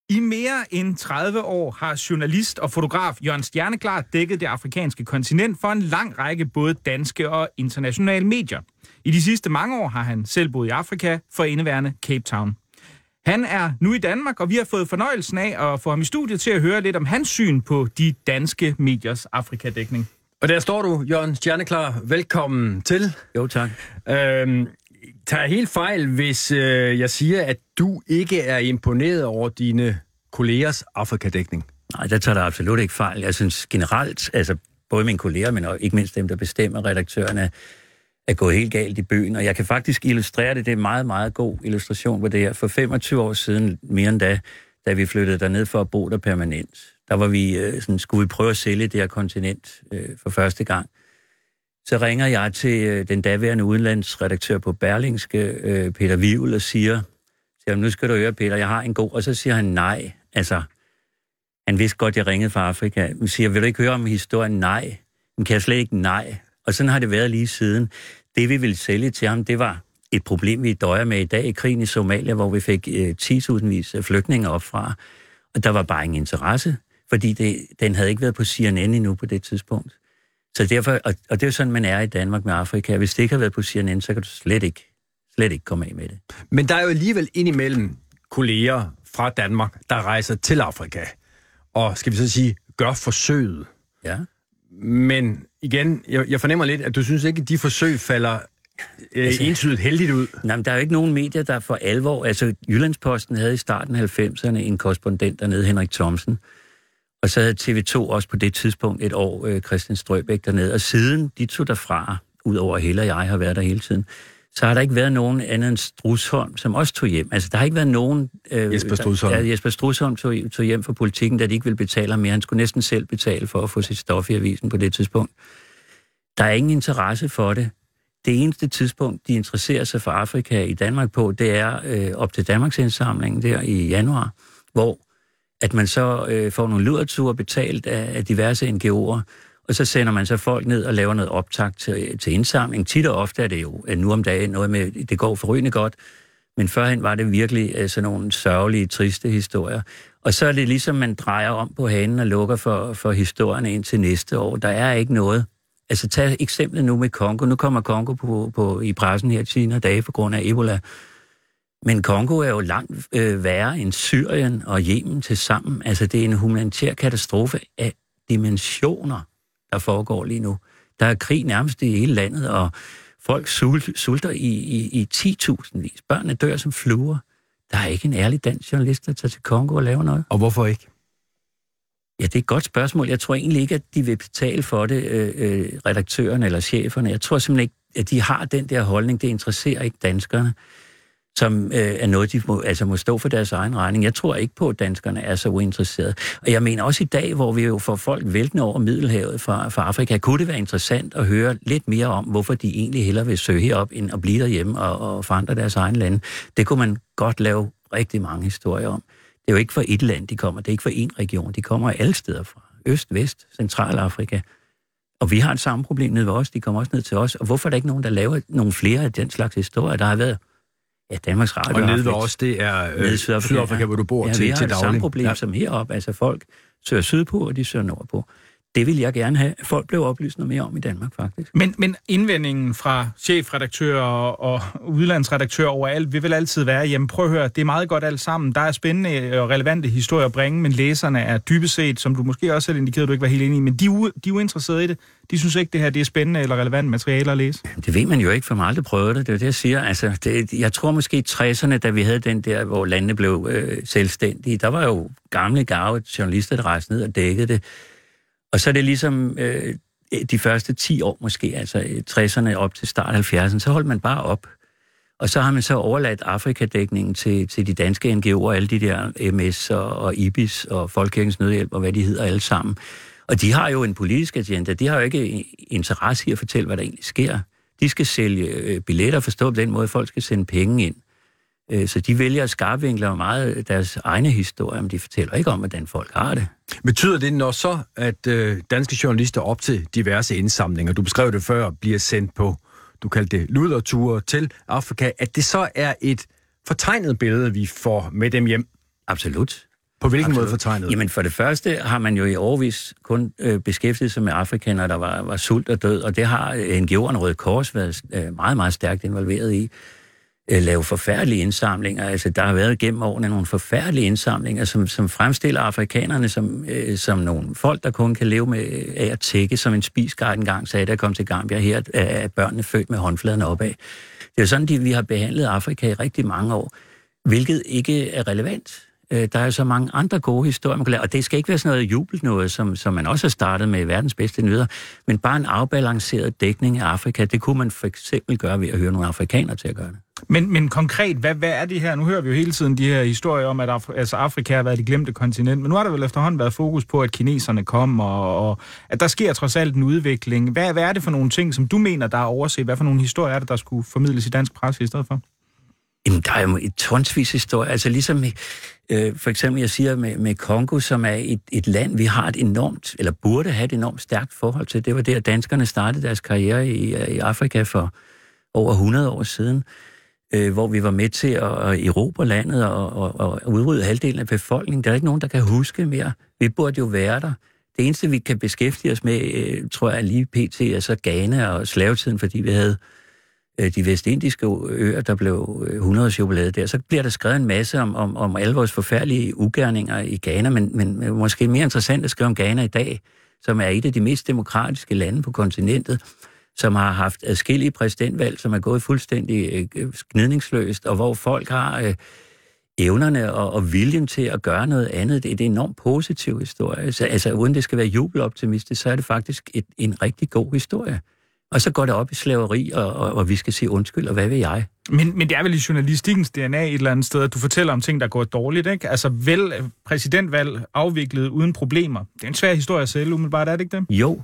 I mere end 30 år har journalist og fotograf Jørgen Stjerneklar dækket det afrikanske kontinent for en lang række både danske og internationale medier. I de sidste mange år har han selv boet i Afrika for indeværende Cape Town. Han er nu i Danmark, og vi har fået fornøjelsen af at få ham i studiet til at høre lidt om hans syn på de danske mediers Afrikadækning. Og der står du, Jørgen Stjerneklar. Velkommen til. Jo, tak. Øhm, tager helt fejl, hvis øh, jeg siger, at du ikke er imponeret over dine kollegers Afrikadækning? Nej, der tager der absolut ikke fejl. Jeg synes generelt, altså både mine kolleger, men ikke mindst dem, der bestemmer redaktørerne, er gået helt galt i byen. Og jeg kan faktisk illustrere det. Det er en meget, meget god illustration på det her. For 25 år siden, mere end da, da vi flyttede derned for at bo der permanent, der var vi, øh, sådan, skulle vi prøve at sælge det her kontinent øh, for første gang. Så ringer jeg til øh, den daværende udenlandsredaktør på Berlingske, øh, Peter Vivel, og siger, siger, nu skal du høre, Peter, jeg har en god... Og så siger han nej. Altså, han vidste godt, jeg ringede fra Afrika. Han siger, vil du ikke høre om historien? Nej. Men kan jeg slet ikke nej. Og sådan har det været lige siden. Det, vi ville sælge til ham, det var et problem, vi døjer med i dag i krigen i Somalia, hvor vi fik øh, 10.000 vis af flygtninge op fra, og der var bare ingen interesse, fordi det, den havde ikke været på CNN endnu på det tidspunkt. Så derfor, og, og det er jo sådan, man er i Danmark med Afrika. Hvis det ikke har været på CNN, så kan du slet ikke, slet ikke komme af med det. Men der er jo alligevel indimellem kolleger fra Danmark, der rejser til Afrika, og skal vi så sige, gør forsøget. Ja. Men igen, jeg, jeg fornemmer lidt, at du synes ikke, at de forsøg falder øh, altså, entydigt heldigt ud. Nej, men der er jo ikke nogen medier, der for alvor... Altså, Jyllandsposten havde i starten af 90'erne en korrespondent dernede, Henrik Thomsen. Og så havde TV2 også på det tidspunkt et år øh, Christian Strøbæk dernede. Og siden de tog derfra, udover Helle og jeg har været der hele tiden, så har der ikke været nogen andet end Strusholm, som også tog hjem. Altså, der har ikke været nogen... Øh, Jesper Strusholm. Der, ja, Jesper Strusholm tog, tog hjem for politikken, da de ikke ville betale ham mere. Han skulle næsten selv betale for at få sit stof i avisen på det tidspunkt. Der er ingen interesse for det. Det eneste tidspunkt, de interesserer sig for Afrika i Danmark på, det er øh, op til Danmarks indsamling der i januar, hvor at man så øh, får nogle luderture betalt af, af diverse NGO'er, og så sender man så folk ned og laver noget optag til, til indsamling. Tit og ofte er det jo nu om dagen noget med, det går forrygende godt, men førhen var det virkelig øh, sådan nogle sørgelige, triste historier. Og så er det ligesom, man drejer om på hanen og lukker for, for historierne ind til næste år. Der er ikke noget. Altså tag eksemplet nu med Kongo. Nu kommer Kongo på, på, i pressen her 10 dage på grund af Ebola. Men Kongo er jo langt øh, værre end Syrien og Yemen til sammen. Altså det er en humanitær katastrofe af dimensioner der foregår lige nu. Der er krig nærmest i hele landet, og folk sulter i, i, i 10.000 vis. Børnene dør som fluer. Der er ikke en ærlig dansk journalist, der tager til Kongo og laver noget. Og hvorfor ikke? Ja, det er et godt spørgsmål. Jeg tror egentlig ikke, at de vil betale for det, øh, øh, redaktørerne eller cheferne. Jeg tror simpelthen ikke, at de har den der holdning. Det interesserer ikke danskerne som øh, er noget, de må, altså må stå for deres egen regning. Jeg tror ikke på, at danskerne er så uinteresserede. Og jeg mener også i dag, hvor vi jo får folk væltende over Middelhavet fra, fra Afrika, kunne det være interessant at høre lidt mere om, hvorfor de egentlig hellere vil søge herop, end at blive derhjemme og, og forandre deres egen lande. Det kunne man godt lave rigtig mange historier om. Det er jo ikke for et land, de kommer. Det er ikke for en region. De kommer alle steder fra. Øst, Vest, Centralafrika. Og vi har et samme problem nede ved os. De kommer også ned til os. Og hvorfor er der ikke nogen, der laver nogle flere af den slags historier? Der har været Ja, Danmarks Radio Og nede ved os, det er øh, Sydafrika, Sydafrika, hvor du bor ja, til, vi har til det daglig. samme problem ja. som heroppe. Altså folk søger sydpå, og de søger nordpå. Det vil jeg gerne have. Folk blev oplyst noget mere om i Danmark, faktisk. Men, men indvendingen fra chefredaktører og udlandsredaktører overalt vil vel altid være, jamen prøv at høre, det er meget godt alt sammen. Der er spændende og relevante historier at bringe, men læserne er dybest set, som du måske også selv indikerede, du ikke var helt enig i, men de de er uinteresserede i det. De synes ikke, det her det er spændende eller relevant materiale at læse. Det ved man jo ikke, for man har aldrig prøvet det. Det er det, jeg siger. Altså, det, jeg tror måske i 60'erne, da vi havde den der, hvor landene blev øh, selvstændige, der var jo gamle, gave journalister, der rejste ned og dækkede det. Og så er det ligesom øh, de første 10 år måske, altså øh, 60'erne op til start 70'erne, så holdt man bare op. Og så har man så overladt Afrikadækningen til, til de danske NGO'er, alle de der MS og, og IBIS og Folkekirkens Nødhjælp og hvad de hedder alle sammen. Og de har jo en politisk agenda. De har jo ikke interesse i at fortælle, hvad der egentlig sker. De skal sælge øh, billetter, forstå på den måde, at folk skal sende penge ind. Øh, så de vælger at skarpvinkle meget deres egne historier, men de fortæller ikke om, hvordan folk har det. Betyder det, når så, at øh, danske journalister op til diverse indsamlinger, du beskrev det før, bliver sendt på, du kaldte det luderture til Afrika, at det så er et fortegnet billede, vi får med dem hjem? Absolut. På hvilken Absolut. måde fortegnet? Jamen for det første har man jo i årvis kun øh, beskæftiget sig med afrikanere, der var, var sult og død, og det har NGO'erne Røde Kors været øh, meget, meget stærkt involveret i. Øh, lave forfærdelige indsamlinger. Altså der har været gennem årene nogle forfærdelige indsamlinger, som, som fremstiller afrikanerne som, øh, som nogle folk, der kun kan leve med øh, af at tække, som en spisgard engang sagde, der kom til Gambia her, øh, er børnene født med håndfladerne opad. Det er sådan, at vi har behandlet Afrika i rigtig mange år, hvilket ikke er relevant. Øh, der er så mange andre gode historier, man kan lave, og det skal ikke være sådan noget jubel noget, som, som man også har startet med verdens bedste nyheder, men bare en afbalanceret dækning af Afrika, det kunne man for eksempel gøre ved at høre nogle afrikanere til at gøre det. Men, men konkret, hvad, hvad er det her? Nu hører vi jo hele tiden de her historier om, at Af- altså Afrika har været det glemte kontinent, men nu har der vel efterhånden været fokus på, at kineserne kom, og, og at der sker trods alt en udvikling. Hvad, hvad er det for nogle ting, som du mener, der er overset? Hvad for nogle historier er det, der skulle formidles i dansk presse i stedet for? Jamen, der er jo et tonsvis historie. Altså ligesom øh, for eksempel, jeg siger med, med Kongo, som er et, et land, vi har et enormt, eller burde have et enormt stærkt forhold til. Det var der, danskerne startede deres karriere i, i Afrika for over 100 år siden. øh, Øh, hvor vi var med til at, at erobre landet og, og, og udrydde halvdelen af befolkningen. Der er ikke nogen, der kan huske mere. Vi burde jo være der. Det eneste, vi kan beskæftige os med, øh, tror jeg lige pt. er så Ghana og slavetiden, fordi vi havde øh, de vestindiske øer, der blev øh, 100 jubilæet der. Så bliver der skrevet en masse om, om, om alle vores forfærdelige ugerninger i Ghana, men, men måske mere interessant at skrive om Ghana i dag, som er et af de mest demokratiske lande på kontinentet, som har haft adskillige præsidentvalg, som er gået fuldstændig øh, gnidningsløst, og hvor folk har øh, evnerne og, og viljen til at gøre noget andet. Det, er en enormt positiv historie. Så, altså, uden det skal være jubeloptimistisk, så er det faktisk et, en rigtig god historie. Og så går det op i slaveri, og, og, og vi skal sige undskyld, og hvad vil jeg? Men, men det er vel i journalistikkens DNA et eller andet sted, at du fortæller om ting, der går dårligt, ikke? Altså vel præsidentvalg afviklet uden problemer. Det er en svær historie at sælge, umiddelbart, er det ikke det? Jo,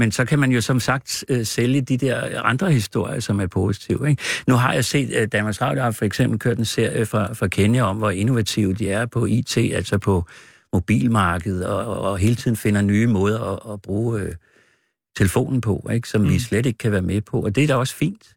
men så kan man jo som sagt øh, sælge de der andre historier, som er positive. Ikke? Nu har jeg set, at Danmarks Radio har for eksempel kørt en serie fra, fra Kenya om, hvor innovative de er på IT, altså på mobilmarkedet, og, og hele tiden finder nye måder at, at bruge øh, telefonen på, ikke? som mm. vi slet ikke kan være med på. Og det er da også fint.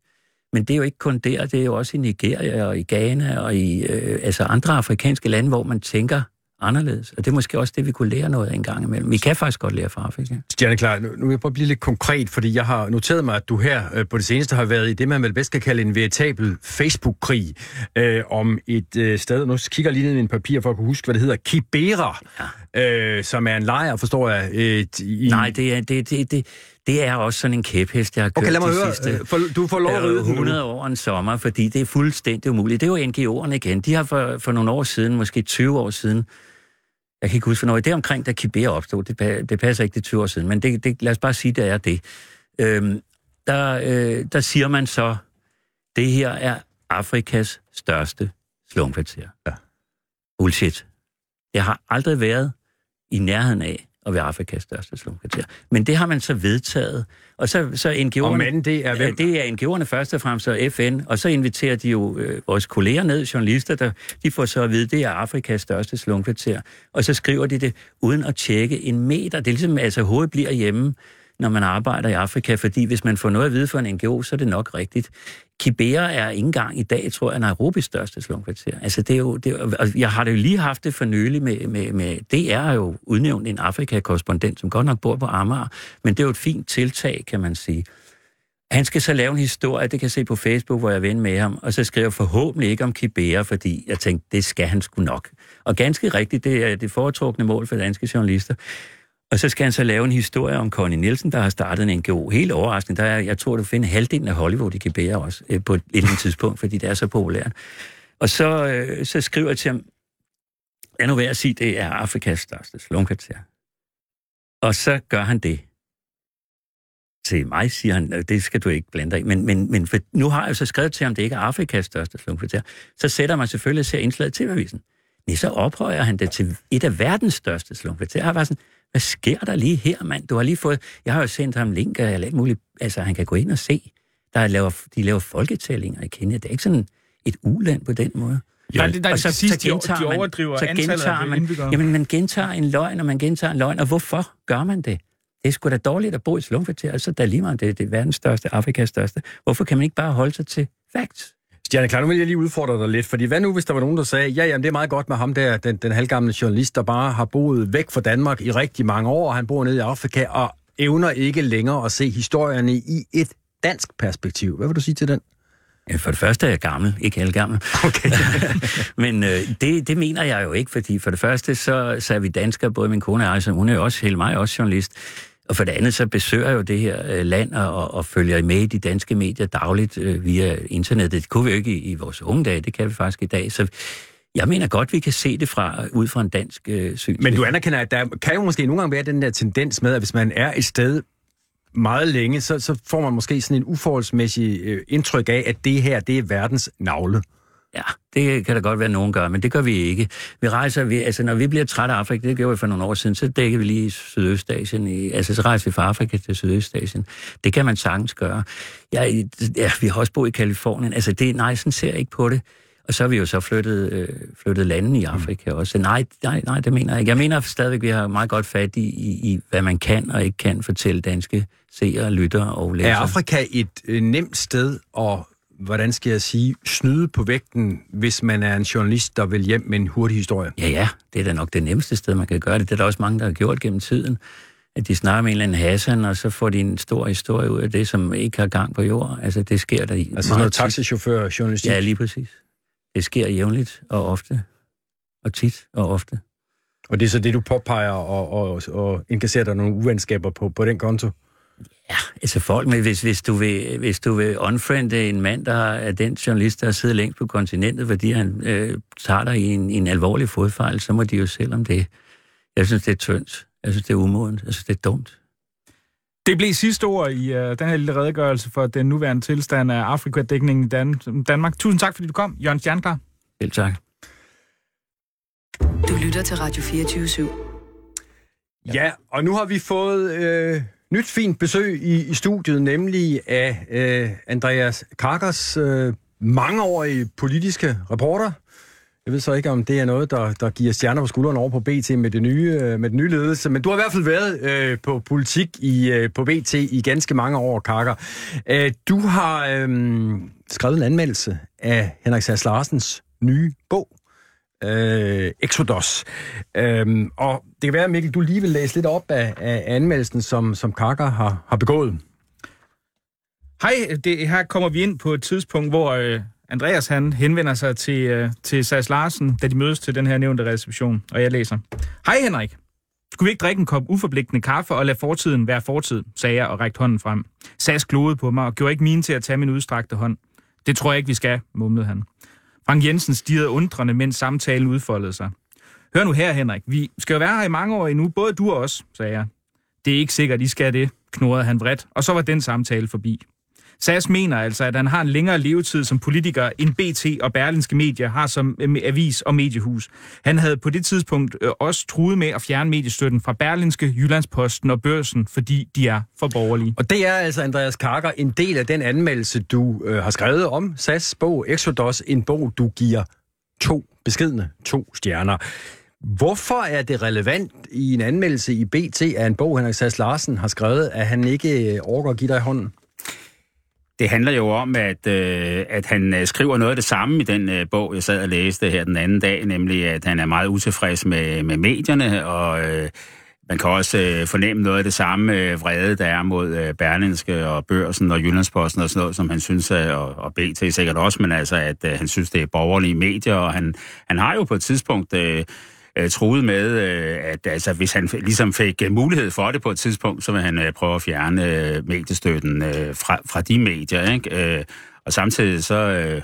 Men det er jo ikke kun der, det er jo også i Nigeria og i Ghana og i øh, altså andre afrikanske lande, hvor man tænker, anderledes. Og det er måske også det, vi kunne lære noget en gang imellem. Vi kan faktisk godt lære fra Afrika. Stjerne klar, nu, nu vil jeg prøve at blive lidt konkret, fordi jeg har noteret mig, at du her øh, på det seneste har været i det, man vel bedst kan kalde en veritabel Facebook-krig øh, om et øh, sted. Nu kigger jeg lige ned i en papir for at kunne huske, hvad det hedder. Kibera, ja. øh, som er en lejr, forstår jeg. Øh, i... Nej, det er, det, det, det, det er også sådan en kæphest, jeg har kørt okay, lad mig de høre. sidste For, du får lov at ride 100 år en sommer, fordi det er fuldstændig umuligt. Det er jo NGO'erne igen. De har for, for nogle år siden, måske 20 år siden, jeg kan ikke huske, hvornår. Det er omkring, da Kibera opstod. Det, det passer ikke, det 20 år siden, men det, det, lad os bare sige, det er det. Øhm, der, øh, der siger man så, det her er Afrikas største slumkvarter. Ja. Bullshit. Det har aldrig været i nærheden af at være Afrikas største slumkvarter. Men det har man så vedtaget. Og så, så NGO'erne... Og men det er hvem? Det er NGO'erne først og fremmest, og FN. Og så inviterer de jo øh, vores kolleger ned, journalister, der, de får så at vide, det er Afrikas største slumkvarter. Og så skriver de det uden at tjekke en meter. Det er ligesom, altså hovedet bliver hjemme når man arbejder i Afrika, fordi hvis man får noget at vide fra en NGO, så er det nok rigtigt. Kibera er ikke engang i dag, tror jeg, Nairobis største slumkvarter. Altså, det er jo, det er, jeg har det jo lige haft det for nylig med, med, med det er jo udnævnt en Afrika-korrespondent, som godt nok bor på Amager, men det er jo et fint tiltag, kan man sige. Han skal så lave en historie, det kan jeg se på Facebook, hvor jeg er med ham, og så skriver forhåbentlig ikke om Kibera, fordi jeg tænkte, det skal han sgu nok. Og ganske rigtigt, det er det foretrukne mål for danske journalister. Og så skal han så lave en historie om Connie Nielsen, der har startet en NGO. Helt overraskende. Der er, jeg tror, du finder halvdelen af Hollywood i Quebec også, øh, på et eller andet tidspunkt, fordi det er så populært. Og så, øh, så skriver jeg til ham, lad nu være at sige, det er Afrikas største slumkvarter. Og så gør han det. Til mig siger han, det skal du ikke blande dig i. Men, men, men for, nu har jeg så skrevet til ham, det ikke er Afrikas største slumkvarter. Så sætter man selvfølgelig og ser indslaget til avisen. Nej, så ophøjer han det til et af verdens største slumkvarter. Jeg var sådan, hvad sker der lige her, mand? Du har lige fået... Jeg har jo sendt ham link af alt muligt. Altså, han kan gå ind og se. Der laver, de laver folketællinger i Kenya. Det er ikke sådan et uland på den måde. Ja, det, der, og så, så, så gentager de overdriver man, så gentager man, jamen, man gentager en løgn, og man gentager en løgn. Og hvorfor gør man det? Det er sgu da dårligt at bo i slumkvarter. Altså, der er lige meget, det, det er verdens største, Afrikas største. Hvorfor kan man ikke bare holde sig til facts? Stjerne, klar, nu vil jeg lige udfordre dig lidt, fordi hvad nu, hvis der var nogen, der sagde, ja, jamen, det er meget godt med ham der, den, den halvgamle journalist, der bare har boet væk fra Danmark i rigtig mange år, og han bor nede i Afrika, og evner ikke længere at se historierne i et dansk perspektiv. Hvad vil du sige til den? For det første er jeg gammel, ikke helt gammel. Okay. <laughs> Men øh, det, det mener jeg jo ikke, fordi for det første, så, så er vi danskere, både min kone og jeg, hun er jo også, hele mig også journalist. Og for det andet, så besøger jeg jo det her øh, land og, og følger med i de danske medier dagligt øh, via internettet. Det kunne vi jo ikke i, i vores unge dage, det kan vi faktisk i dag. Så jeg mener godt, vi kan se det fra ud fra en dansk øh, syn. Men du anerkender, at der kan jo måske nogle gange være den der tendens med, at hvis man er et sted meget længe, så, så får man måske sådan en uforholdsmæssig øh, indtryk af, at det her, det er verdens navle. Ja, det kan da godt være, at nogen gør, men det gør vi ikke. Vi rejser, vi, altså når vi bliver træt af Afrika, det gjorde vi for nogle år siden, så dækker vi lige Sydøstasien. I, altså så rejser vi fra Afrika til Sydøstasien. Det kan man sagtens gøre. Ja, ja vi har også boet i Kalifornien. Altså det, nej, sådan ser jeg ikke på det. Og så har vi jo så flyttet, øh, flyttet landen i Afrika mm. også. Nej, nej, nej, det mener jeg ikke. Jeg mener stadigvæk, at vi har meget godt fat i, i, i, hvad man kan og ikke kan fortælle danske seere, lyttere og læsere. Er Afrika et øh, nemt sted at hvordan skal jeg sige, snyde på vægten, hvis man er en journalist, der vil hjem med en hurtig historie? Ja, ja, det er da nok det nemmeste sted, man kan gøre det. Det er der også mange, der har gjort gennem tiden. At de snakker med en eller anden Hassan, og så får de en stor historie ud af det, som ikke har gang på jord. Altså, det sker der i Altså sådan noget taxichauffør, journalistik? Ja, lige præcis. Det sker jævnligt og ofte. Og tit og ofte. Og det er så det, du påpeger og, og, og inkasserer der nogle uvenskaber på, på den konto? Ja, altså folk, men hvis, hvis, du vil, hvis du vil unfriende en mand, der er den journalist, der sidder længst på kontinentet, fordi han øh, tager dig i en, i en alvorlig fodfejl, så må de jo selv om det. Jeg synes, det er tyndt. Jeg synes, det er umodent. Jeg synes, det er dumt. Det blev sidste ord i uh, den her lille redegørelse for den nuværende tilstand af Afrika-dækningen i Dan- Danmark. Tusind tak, fordi du kom, Jørgen Stjernklar. Selv tak. Du lytter til Radio 24 /7. Ja, og nu har vi fået øh, nyt fint besøg i, i studiet, nemlig af øh, Andreas Karkers øh, mangeårige politiske reporter. Jeg ved så ikke, om det er noget, der, der giver stjerner på skulderen over på BT med det nye, øh, med den nye ledelse, men du har i hvert fald været øh, på politik i, øh, på BT i ganske mange år, Karker. Øh, du har øh, skrevet en anmeldelse af Henrik Sass Larsens nye bog, øh, Exodus. Øhm, og det kan være, Mikkel, du lige vil læse lidt op af, af anmeldelsen, som, som Kaka har, har begået. Hej, det, her kommer vi ind på et tidspunkt, hvor øh, Andreas han henvender sig til, øh, til Sas Larsen, da de mødes til den her nævnte reception, og jeg læser. Hej Henrik, skulle vi ikke drikke en kop uforpligtende kaffe og lade fortiden være fortid, sagde jeg og rækte hånden frem. Sas glodede på mig og gjorde ikke mine til at tage min udstrakte hånd. Det tror jeg ikke, vi skal, mumlede han. Frank Jensen stirrede undrende, mens samtalen udfoldede sig. Hør nu her, Henrik. Vi skal jo være her i mange år endnu, både du og os, sagde jeg. Det er ikke sikkert, I skal det, knurrede han vredt, og så var den samtale forbi. SAS mener altså, at han har en længere levetid som politiker, end BT og Berlinske Medier har som øh, avis og mediehus. Han havde på det tidspunkt øh, også truet med at fjerne mediestøtten fra Berlinske, Jyllandsposten og Børsen, fordi de er for borgerlige. Og det er altså, Andreas Karker, en del af den anmeldelse, du øh, har skrevet om SAS bog Exodus, en bog, du giver to beskedne, to stjerner. Hvorfor er det relevant i en anmeldelse i BT af en bog, Henrik Sass Larsen har skrevet, at han ikke øh, overgår at give dig hånden? Det handler jo om, at, øh, at han øh, skriver noget af det samme i den øh, bog, jeg sad og læste her den anden dag, nemlig at han er meget utilfreds med, med medierne, og øh, man kan også øh, fornemme noget af det samme øh, vrede, der er mod øh, Berlinske og Børsen og Jyllandsposten og sådan noget, som han synes, øh, og, og BT sikkert også, men altså, at øh, han synes, det er borgerlige medier, og han, han har jo på et tidspunkt... Øh, øh, troede med, øh, at altså, hvis han ligesom fik øh, mulighed for det på et tidspunkt, så vil han øh, prøve at fjerne øh, mediestøtten øh, fra, fra de medier. Ikke? Øh, og samtidig så øh,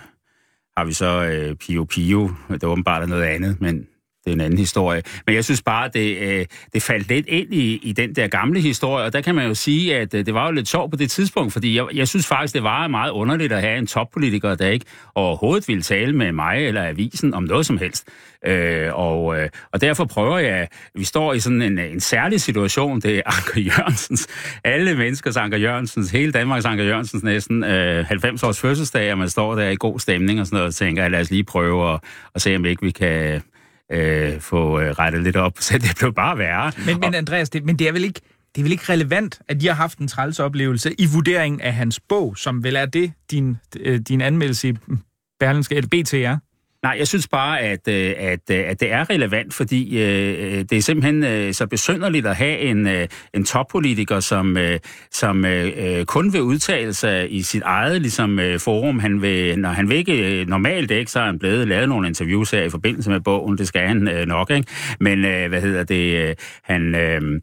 har vi så øh, Pio Pio, det er åbenbart noget andet, men det er en anden historie. Men jeg synes bare, det, øh, det faldt lidt ind i, i den der gamle historie, og der kan man jo sige, at øh, det var jo lidt sjovt på det tidspunkt, fordi jeg, jeg synes faktisk, det var meget underligt at have en toppolitiker, der ikke overhovedet ville tale med mig eller avisen om noget som helst. Øh, og, øh, og derfor prøver jeg, vi står i sådan en, en særlig situation, det er Anker Jørgensens, alle menneskers Anker Jørgensens, hele Danmarks Anker Jørgensens næsten øh, 90 års fødselsdag, og man står der i god stemning og sådan noget, og tænker, lad os lige prøve at, at se, om ikke vi kan øh, få øh, rettet lidt op, <laughs> så det blev bare værre. Men, men Andreas, det, men det er vel ikke det er vel ikke relevant, at de har haft en træls oplevelse i vurderingen af hans bog, som vel er det, din, øh, din anmeldelse i Berlinske, eller BTR? Nej, jeg synes bare, at, øh, at, øh, at det er relevant, fordi øh, øh, det er simpelthen øh, så besynderligt at have en, øh, en toppolitiker, som, øh, som øh, kun vil udtale sig i sit eget ligesom, øh, forum. Han vil, når han vil ikke normalt ikke, så er han blevet lavet nogle interviews her i forbindelse med bogen. Det skal han øh, nok, ikke? Men øh, hvad hedder det? Øh, han... Øh,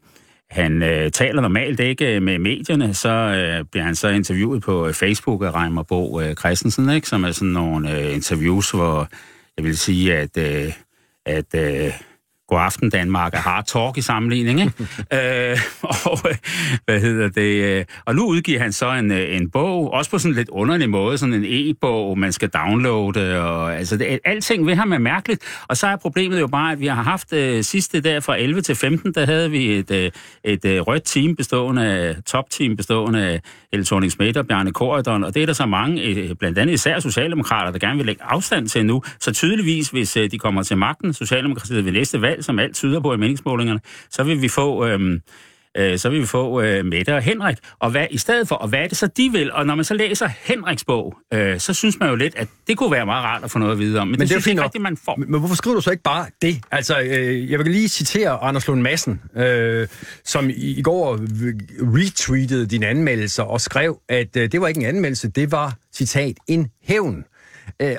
han øh, taler normalt ikke øh, med medierne, så øh, bliver han så interviewet på øh, Facebook af Reimer Bo øh, Christensen, ikke? som er sådan nogle øh, interviews, hvor jeg vil sige, at, øh, at øh, God aften Danmark er hard talk i sammenligning, ikke? <laughs> øh, og, hvad hedder det? øh, Og nu udgiver han så en, øh, en bog, også på sådan en lidt underlig måde, sådan en e-bog, man skal downloade, og altså det, alting ved ham er mærkeligt. Og så er problemet jo bare, at vi har haft øh, sidste der fra 11 til 15, der havde vi et, øh, et øh, rødt team bestående af, top-team bestående af Helle Schmidt og Bjarne Korydon, og det er der så mange, øh, blandt andet især Socialdemokrater, der gerne vil lægge afstand til nu. Så tydeligvis, hvis øh, de kommer til magten, Socialdemokratiet ved næste valg, som alt tyder på i meningsmålingerne, så vil vi få... Øh, øh, så vil vi få øh, Mette og Henrik. Og hvad, i stedet for, og hvad er det så, de vil? Og når man så læser Henriks bog, øh, så synes man jo lidt, at det kunne være meget rart at få noget at vide om. Men, men det, det synes jeg ikke rigtigt, man får. Men, men hvorfor skriver du så ikke bare det? Altså, øh, jeg vil lige citere Anders Lund Madsen, øh, som i, i går retweetede din anmeldelse og skrev, at øh, det var ikke en anmeldelse, det var, citat, en hævn. Øh,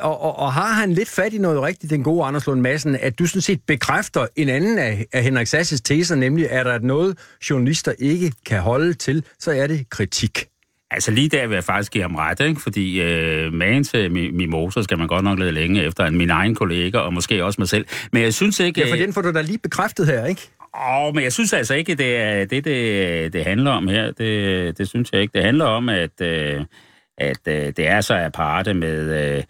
og, og, og har han lidt fat i noget rigtigt, den gode Anders Lund Madsen, at du sådan set bekræfter en anden af, af Henrik Sasses teser, nemlig at der er noget, journalister ikke kan holde til, så er det kritik. Altså lige der vil jeg faktisk give ham ret, ikke? fordi øh, magen til mimoser skal man godt nok lede længe efter en min egen kollega, og måske også mig selv. Men jeg synes ikke... Ja, for den får du da lige bekræftet her, ikke? Åh, oh, men jeg synes altså ikke, det er det, det, det handler om her. Det, det synes jeg ikke. Det handler om, at, øh, at øh, det er så aparte med... Øh,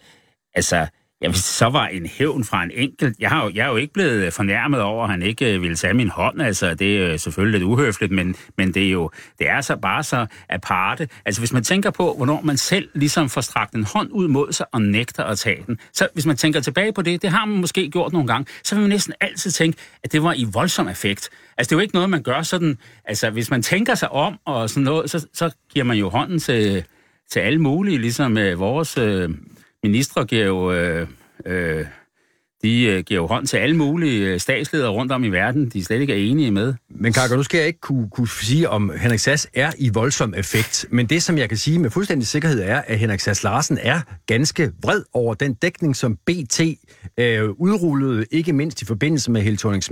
altså, Ja, hvis så var en hævn fra en enkelt... Jeg, har jo, jeg er jo ikke blevet fornærmet over, at han ikke øh, ville tage min hånd. Altså, det er øh, selvfølgelig lidt uhøfligt, men, men det er jo det er så bare så aparte. Altså, hvis man tænker på, hvornår man selv ligesom får strakt en hånd ud mod sig og nægter at tage den. Så hvis man tænker tilbage på det, det har man måske gjort nogle gange, så vil man næsten altid tænke, at det var i voldsom effekt. Altså, det er jo ikke noget, man gør sådan... Altså, hvis man tænker sig om og sådan noget, så, så giver man jo hånden til, til alle mulige, ligesom øh, vores... Øh, ministre giver jo... Øh, øh, de øh, giver jo hånd til alle mulige øh, statsledere rundt om i verden, de slet ikke er enige med. Men Karker, nu skal jeg ikke kunne, kunne sige, om Henrik Sass er i voldsom effekt. Men det, som jeg kan sige med fuldstændig sikkerhed, er, at Henrik Sass Larsen er ganske vred over den dækning, som BT øh, udrullede, ikke mindst i forbindelse med Helle thorning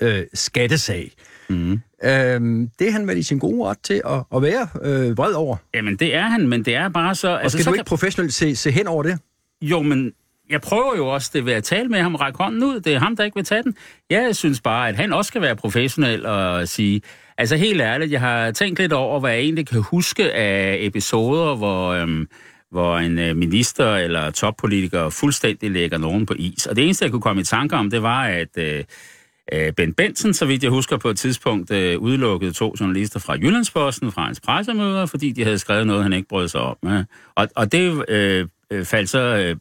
øh, skattesag. Mm. Øhm, det er han vel i sin gode ret til at, at være øh, vred over. Jamen, det er han, men det er bare så... Og altså, skal så du ikke kan... professionelt se, se hen over det? Jo, men jeg prøver jo også det ved at tale med ham og række hånden ud. Det er ham, der ikke vil tage den. Jeg synes bare, at han også skal være professionel og sige... Altså helt ærligt, jeg har tænkt lidt over, hvad jeg egentlig kan huske af episoder, hvor... Øhm, hvor en øh, minister eller toppolitiker fuldstændig lægger nogen på is. Og det eneste, jeg kunne komme i tanke om, det var, at øh, øh, Ben Benson, så vidt jeg husker på et tidspunkt, øh, udelukkede to journalister fra Jyllandsposten fra hans pressemøder, fordi de havde skrevet noget, han ikke brød sig om. Og, og det øh, øh faldt så øh,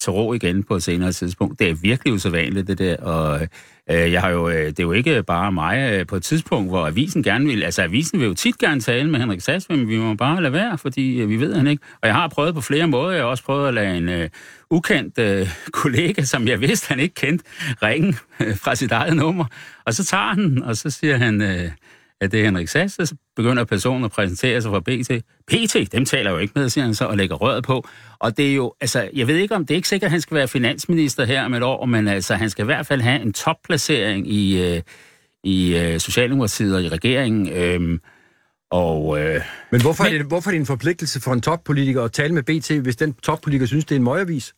til ro igen på et senere tidspunkt. Det er virkelig usædvanligt, det der. Og øh, Øh, jeg har jo, øh, det er jo ikke bare mig øh, på et tidspunkt, hvor avisen gerne vil... Altså, avisen vil jo tit gerne tale med Henrik Sass, men vi må bare lade være, fordi vi ved han ikke. Og jeg har prøvet på flere måder. Jeg har også prøvet at lade en øh, ukendt øh, <laughs> kollega, som jeg vidste, han ikke kendte, ringe øh, fra sit eget nummer. Og så tager han, og så siger han... Øh, at det er Henrik Sass, så begynder personen at præsentere sig fra BT. PT, dem taler jo ikke med, siger han så, og lægger røret på. Og det er jo, altså, jeg ved ikke om, det er ikke sikkert, at han skal være finansminister her om et år, men altså, han skal i hvert fald have en topplacering i, øh, i øh, Socialdemokratiet og i regeringen. Øh, og, øh, men hvorfor, men, er det, hvorfor er det en forpligtelse for en toppolitiker at tale med BT, hvis den toppolitiker synes, det er en møgervis?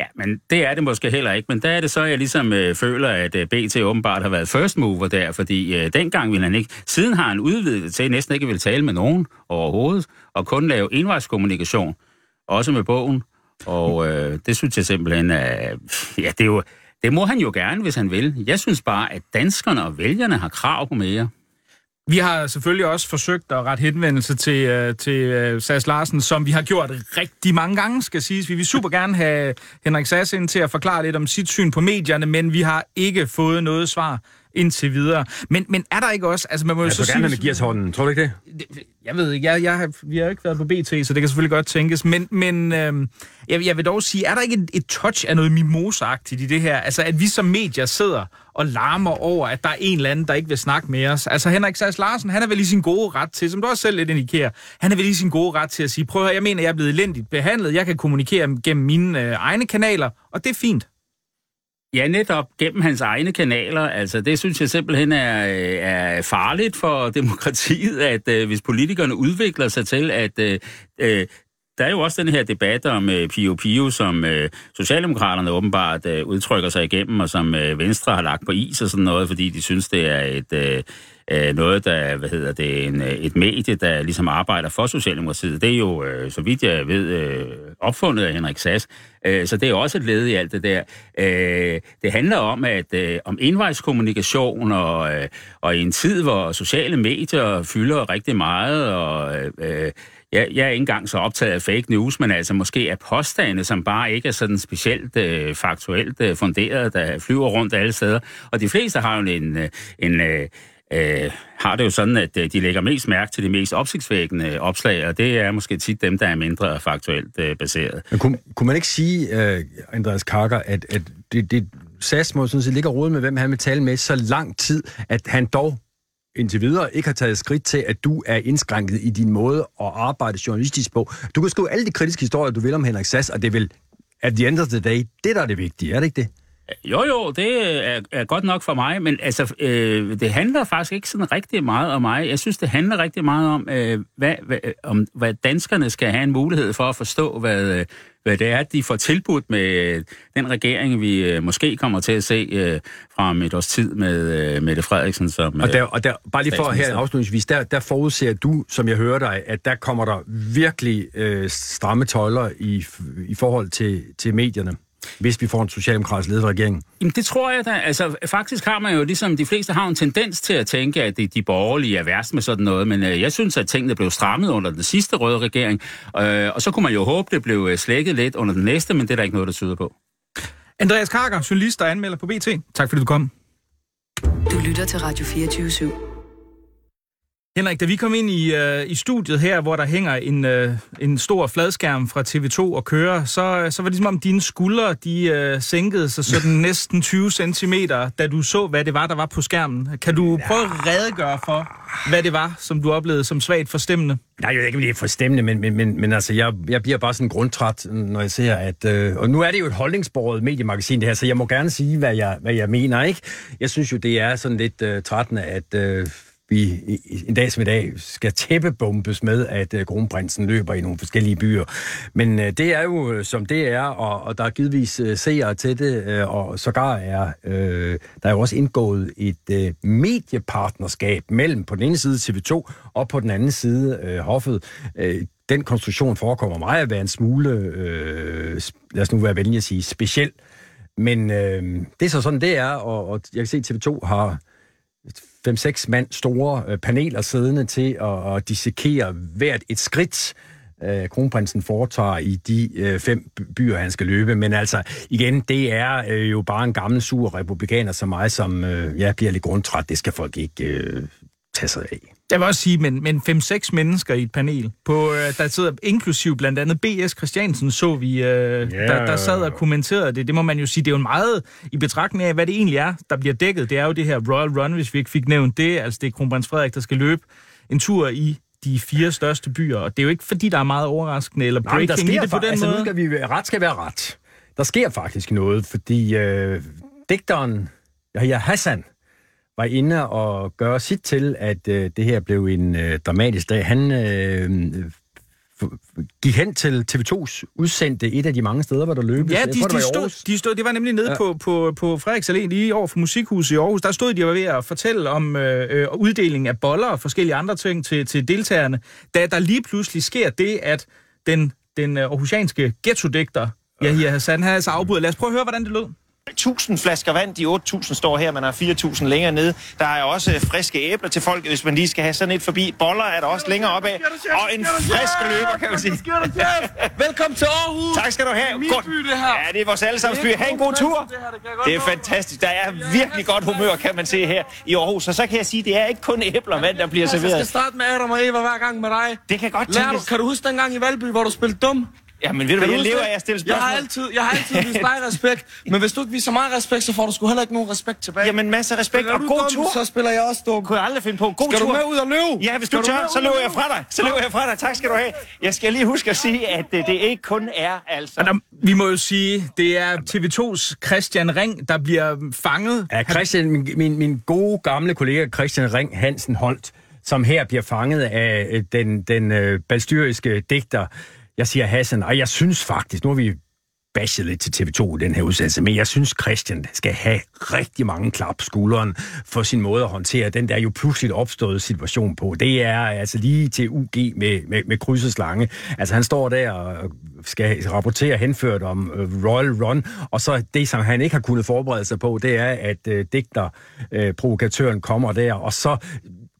Ja, men det er det måske heller ikke. Men der er det så, jeg ligesom øh, føler, at øh, BT åbenbart har været first mover der, fordi øh, dengang ville han ikke... Siden har han udvidet til, at næsten ikke vil tale med nogen overhovedet, og kun lave envejskommunikation, også med bogen. Og øh, det synes jeg simpelthen er... Ja, det er jo... Det må han jo gerne, hvis han vil. Jeg synes bare, at danskerne og vælgerne har krav på mere. Vi har selvfølgelig også forsøgt at rette henvendelse til, øh, til uh, Sass Larsen, som vi har gjort rigtig mange gange, skal siges. Vi vil super gerne have Henrik Sass ind til at forklare lidt om sit syn på medierne, men vi har ikke fået noget svar indtil videre. Men, men er der ikke også... Altså, man må jeg så sige, gerne, give os hånden. Tror du ikke det? Jeg ved ikke. Jeg, jeg, vi har ikke været på BT, så det kan selvfølgelig godt tænkes. Men, men øh, jeg, jeg vil dog sige, er der ikke et, et touch af noget mimosagtigt i det her? Altså, at vi som medier sidder og larmer over, at der er en eller anden, der ikke vil snakke med os. Altså, Henrik Sass Larsen, han er vel i sin gode ret til, som du også selv lidt indikerer, han er vel i sin gode ret til at sige, prøv at høre, jeg mener, jeg er blevet elendigt behandlet, jeg kan kommunikere gennem mine øh, egne kanaler, og det er fint. Ja, netop gennem hans egne kanaler. Altså, det synes jeg simpelthen er, øh, er farligt for <laughs> demokratiet, at øh, hvis politikerne udvikler sig til, at øh, øh, der er jo også den her debat om øh, Pio Pio, som øh, Socialdemokraterne åbenbart øh, udtrykker sig igennem, og som øh, Venstre har lagt på is og sådan noget, fordi de synes, det er et... Øh, øh, noget, der, hvad hedder det, en, øh, et medie, der ligesom arbejder for Socialdemokratiet. Det er jo, øh, så vidt jeg ved, øh, opfundet af Henrik Sass. Øh, så det er også et led i alt det der. Øh, det handler om, at øh, om indvejskommunikation, og, øh, og i en tid, hvor sociale medier fylder rigtig meget, og øh, øh jeg, jeg er ikke engang så optaget af fake news, men altså måske af påstande, som bare ikke er sådan specielt øh, faktuelt øh, funderet, der flyver rundt alle steder. Og de fleste har jo en, øh, en, en øh, har det jo sådan, at øh, de lægger mest mærke til de mest opsigtsvækkende øh, opslag, og det er måske tit dem, der er mindre faktuelt øh, baseret. Men kunne, kunne man ikke sige, uh, Andreas Karker, at, at det, det, SAS må sådan set ligge og med, hvem han vil tale med så lang tid, at han dog indtil videre ikke har taget skridt til, at du er indskrænket i din måde at arbejde journalistisk på. Du kan skrive alle de kritiske historier, du vil om Henrik Sass, og det vil at the end of the day, det der er det vigtige, er det ikke det? Jo, jo, det er, er godt nok for mig, men altså, øh, det handler faktisk ikke sådan rigtig meget om mig. Jeg synes, det handler rigtig meget om, øh, hvad, hvad, om, hvad danskerne skal have en mulighed for at forstå, hvad, øh, hvad det er, de får tilbudt med øh, den regering, vi øh, måske kommer til at se øh, fra et års tid med øh, Mette Frederiksen som Og der, og der bare lige for her afslutningsvis, der, der forudser du, som jeg hører dig, at der kommer der virkelig øh, stramme tøjler i, i forhold til, til medierne, hvis vi får en socialdemokratisk ledet regering. Jamen, det tror jeg da. Altså, faktisk har man jo ligesom, de fleste har en tendens til at tænke, at de, de borgerlige er værst med sådan noget, men øh, jeg synes, at tingene blev strammet under den sidste røde regering, øh, og så kunne man jo håbe, det blev øh, slækket lidt under den næste, men det er der ikke noget, der tyder på. Andreas Karker, journalist og anmelder på BT. Tak fordi du kom. Du lytter til Radio 24 /7. Henrik, da vi kom ind i, øh, i studiet her, hvor der hænger en, øh, en stor fladskærm fra TV2 og kører, så, så var det ligesom om dine skuldre, de øh, sænkede sig sådan <laughs> næsten 20 cm, da du så, hvad det var, der var på skærmen. Kan du prøve at redegøre for, hvad det var, som du oplevede som svagt forstemmende? Nej, jeg ikke, det er forstemmende, men, men, men, men altså, jeg, jeg bliver bare sådan grundtræt, når jeg ser, at... Øh, og nu er det jo et holdningsbordet mediemagasin, det her, så jeg må gerne sige, hvad jeg, hvad jeg mener, ikke? Jeg synes jo, det er sådan lidt øh, trættende, at... Øh, vi en dag som i dag skal tæppebombes med, at øh, kronprinsen løber i nogle forskellige byer. Men øh, det er jo, øh, som det er, og, og der er givetvis seere til det, og sågar er øh, der er jo også indgået et øh, mediepartnerskab mellem på den ene side TV2 og på den anden side øh, Hoffet. Øh, den konstruktion forekommer mig at være en smule, øh, lad os nu være venlig at sige, speciel. Men øh, det er så sådan, det er, og, og jeg kan se, at TV2 har 5-6 mand store øh, paneler siddende til at, at dissekere hvert et skridt, øh, kronprinsen foretager i de øh, fem byer, han skal løbe. Men altså, igen, det er øh, jo bare en gammel sur republikaner som mig, som øh, bliver lidt grundtræt. Det skal folk ikke øh, tage sig af. Jeg vil også sige, men, men 5-6 mennesker i et panel, på, øh, der sidder inklusiv blandt andet B.S. Christiansen, så vi, øh, Ja. der, der sad og kommenterede det. Det må man jo sige, det er jo meget i betragtning af, hvad det egentlig er, der bliver dækket. Det er jo det her Royal Run, hvis vi ikke fik nævnt det. Altså det er kronprins Frederik, der skal løbe en tur i de fire største byer. Og det er jo ikke, fordi der er meget overraskende eller Nej, breaking der i sker det på den altså, måde. Nu skal vi, ret skal være ret. Der sker faktisk noget, fordi øh, digteren Yahya Hassan var inde og gøre sit til, at øh, det her blev en øh, dramatisk dag. Han øh, gik hen til TV2's udsendte et af de mange steder, hvor der løbes. Ja, de, tror, det var de, i stod, de stod, det var nemlig nede ja. På, på, på Frederiks Allé, lige over for Musikhuset i Aarhus. Der stod de og var ved at fortælle om øh, øh, uddeling af boller og forskellige andre ting til, til deltagerne. Da der lige pludselig sker det, at den, den øh, aarhusianske ghetto-digter, Yahya Hassan, han altså afbryder. Lad os prøve at høre, hvordan det lød. 1000 flasker vand, de 8000 står her, man har 4000 længere nede. Der er også øh, friske æbler til folk, hvis man lige skal have sådan et forbi. Boller er der også længere opad. Og en frisk løber, kan man sige. Velkommen til Aarhus. Tak skal du have. Er min Godt. by, det her. Ja, det er vores allesammens by. Ha' en god tur. Det er fantastisk. Der er virkelig godt humør, kan man se her i Aarhus. Og så kan jeg sige, det er ikke kun æbler og vand, der bliver Jeg skal serveret. starte med Adam og Eva hver gang med dig. Det kan godt tænkes. kan du huske dengang i Valby, hvor du spillede dum? Jamen ved du hvad, jeg lever af at stille Jeg har spørgsmål. altid, jeg har altid vist <laughs> dig respekt, men hvis du ikke viser mig respekt, så får du sgu heller ikke nogen respekt tilbage. Jamen masser af respekt og god dum, tur. Så spiller jeg også dum. Kunne jeg aldrig finde på. God Skal tur. du med ud og løbe? Ja, hvis Skal du tør, så løber jeg fra dig. Så løber jeg fra dig. Tak skal du have. Jeg skal lige huske at sige, at det, det ikke kun er altså... Der, vi må jo sige, det er TV2's Christian Ring, der bliver fanget. Ja, Christian, min, min, min gode gamle kollega Christian Ring Hansen Holt, som her bliver fanget af øh, den, den øh, balstyriske digter, jeg siger Hassan, og jeg synes faktisk, nu har vi bashet lidt til TV2 i den her udsendelse, men jeg synes, Christian skal have rigtig mange klap på skulderen for sin måde at håndtere den der jo pludselig opståede situation på. Det er altså lige til UG med, med, med krydset lange. Altså han står der og skal rapportere henført om øh, Royal Run, og så det, som han ikke har kunnet forberede sig på, det er, at øh, digter, øh, provokatøren kommer der, og så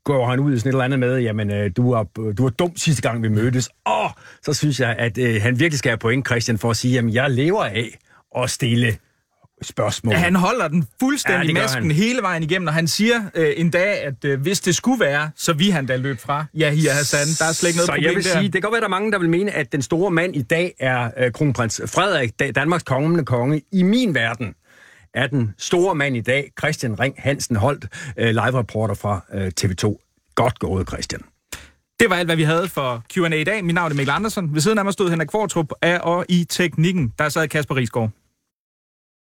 går han ud i sådan et eller andet med, jamen, øh, du var, du var dum sidste gang, vi mødtes. Og så synes jeg, at øh, han virkelig skal have point, Christian, for at sige, jamen, jeg lever af at stille spørgsmål. Ja, han holder den Ja, fuldstændig gør masken han. hele vejen igennem, og han siger øh, en dag, at øh, hvis det skulle være, så vi han da løbe fra Yahya Hassan. Der er slet ikke noget Så problem jeg vil der. sige, det kan godt være, der er mange, der vil mene, at den store mand i dag er øh, kronprins Frederik, da- Danmarks kommende konge. I min verden er den store mand i dag, Christian Ring Hansen Holt, øh, live-reporter fra øh, TV2. Godt gået, Christian. Det var alt, hvad vi havde for Q&A i dag. Mit navn er Mikkel Andersen. Ved siden af mig stod Henrik Kvartrup og i teknikken. Der sad Kasper Risgaard.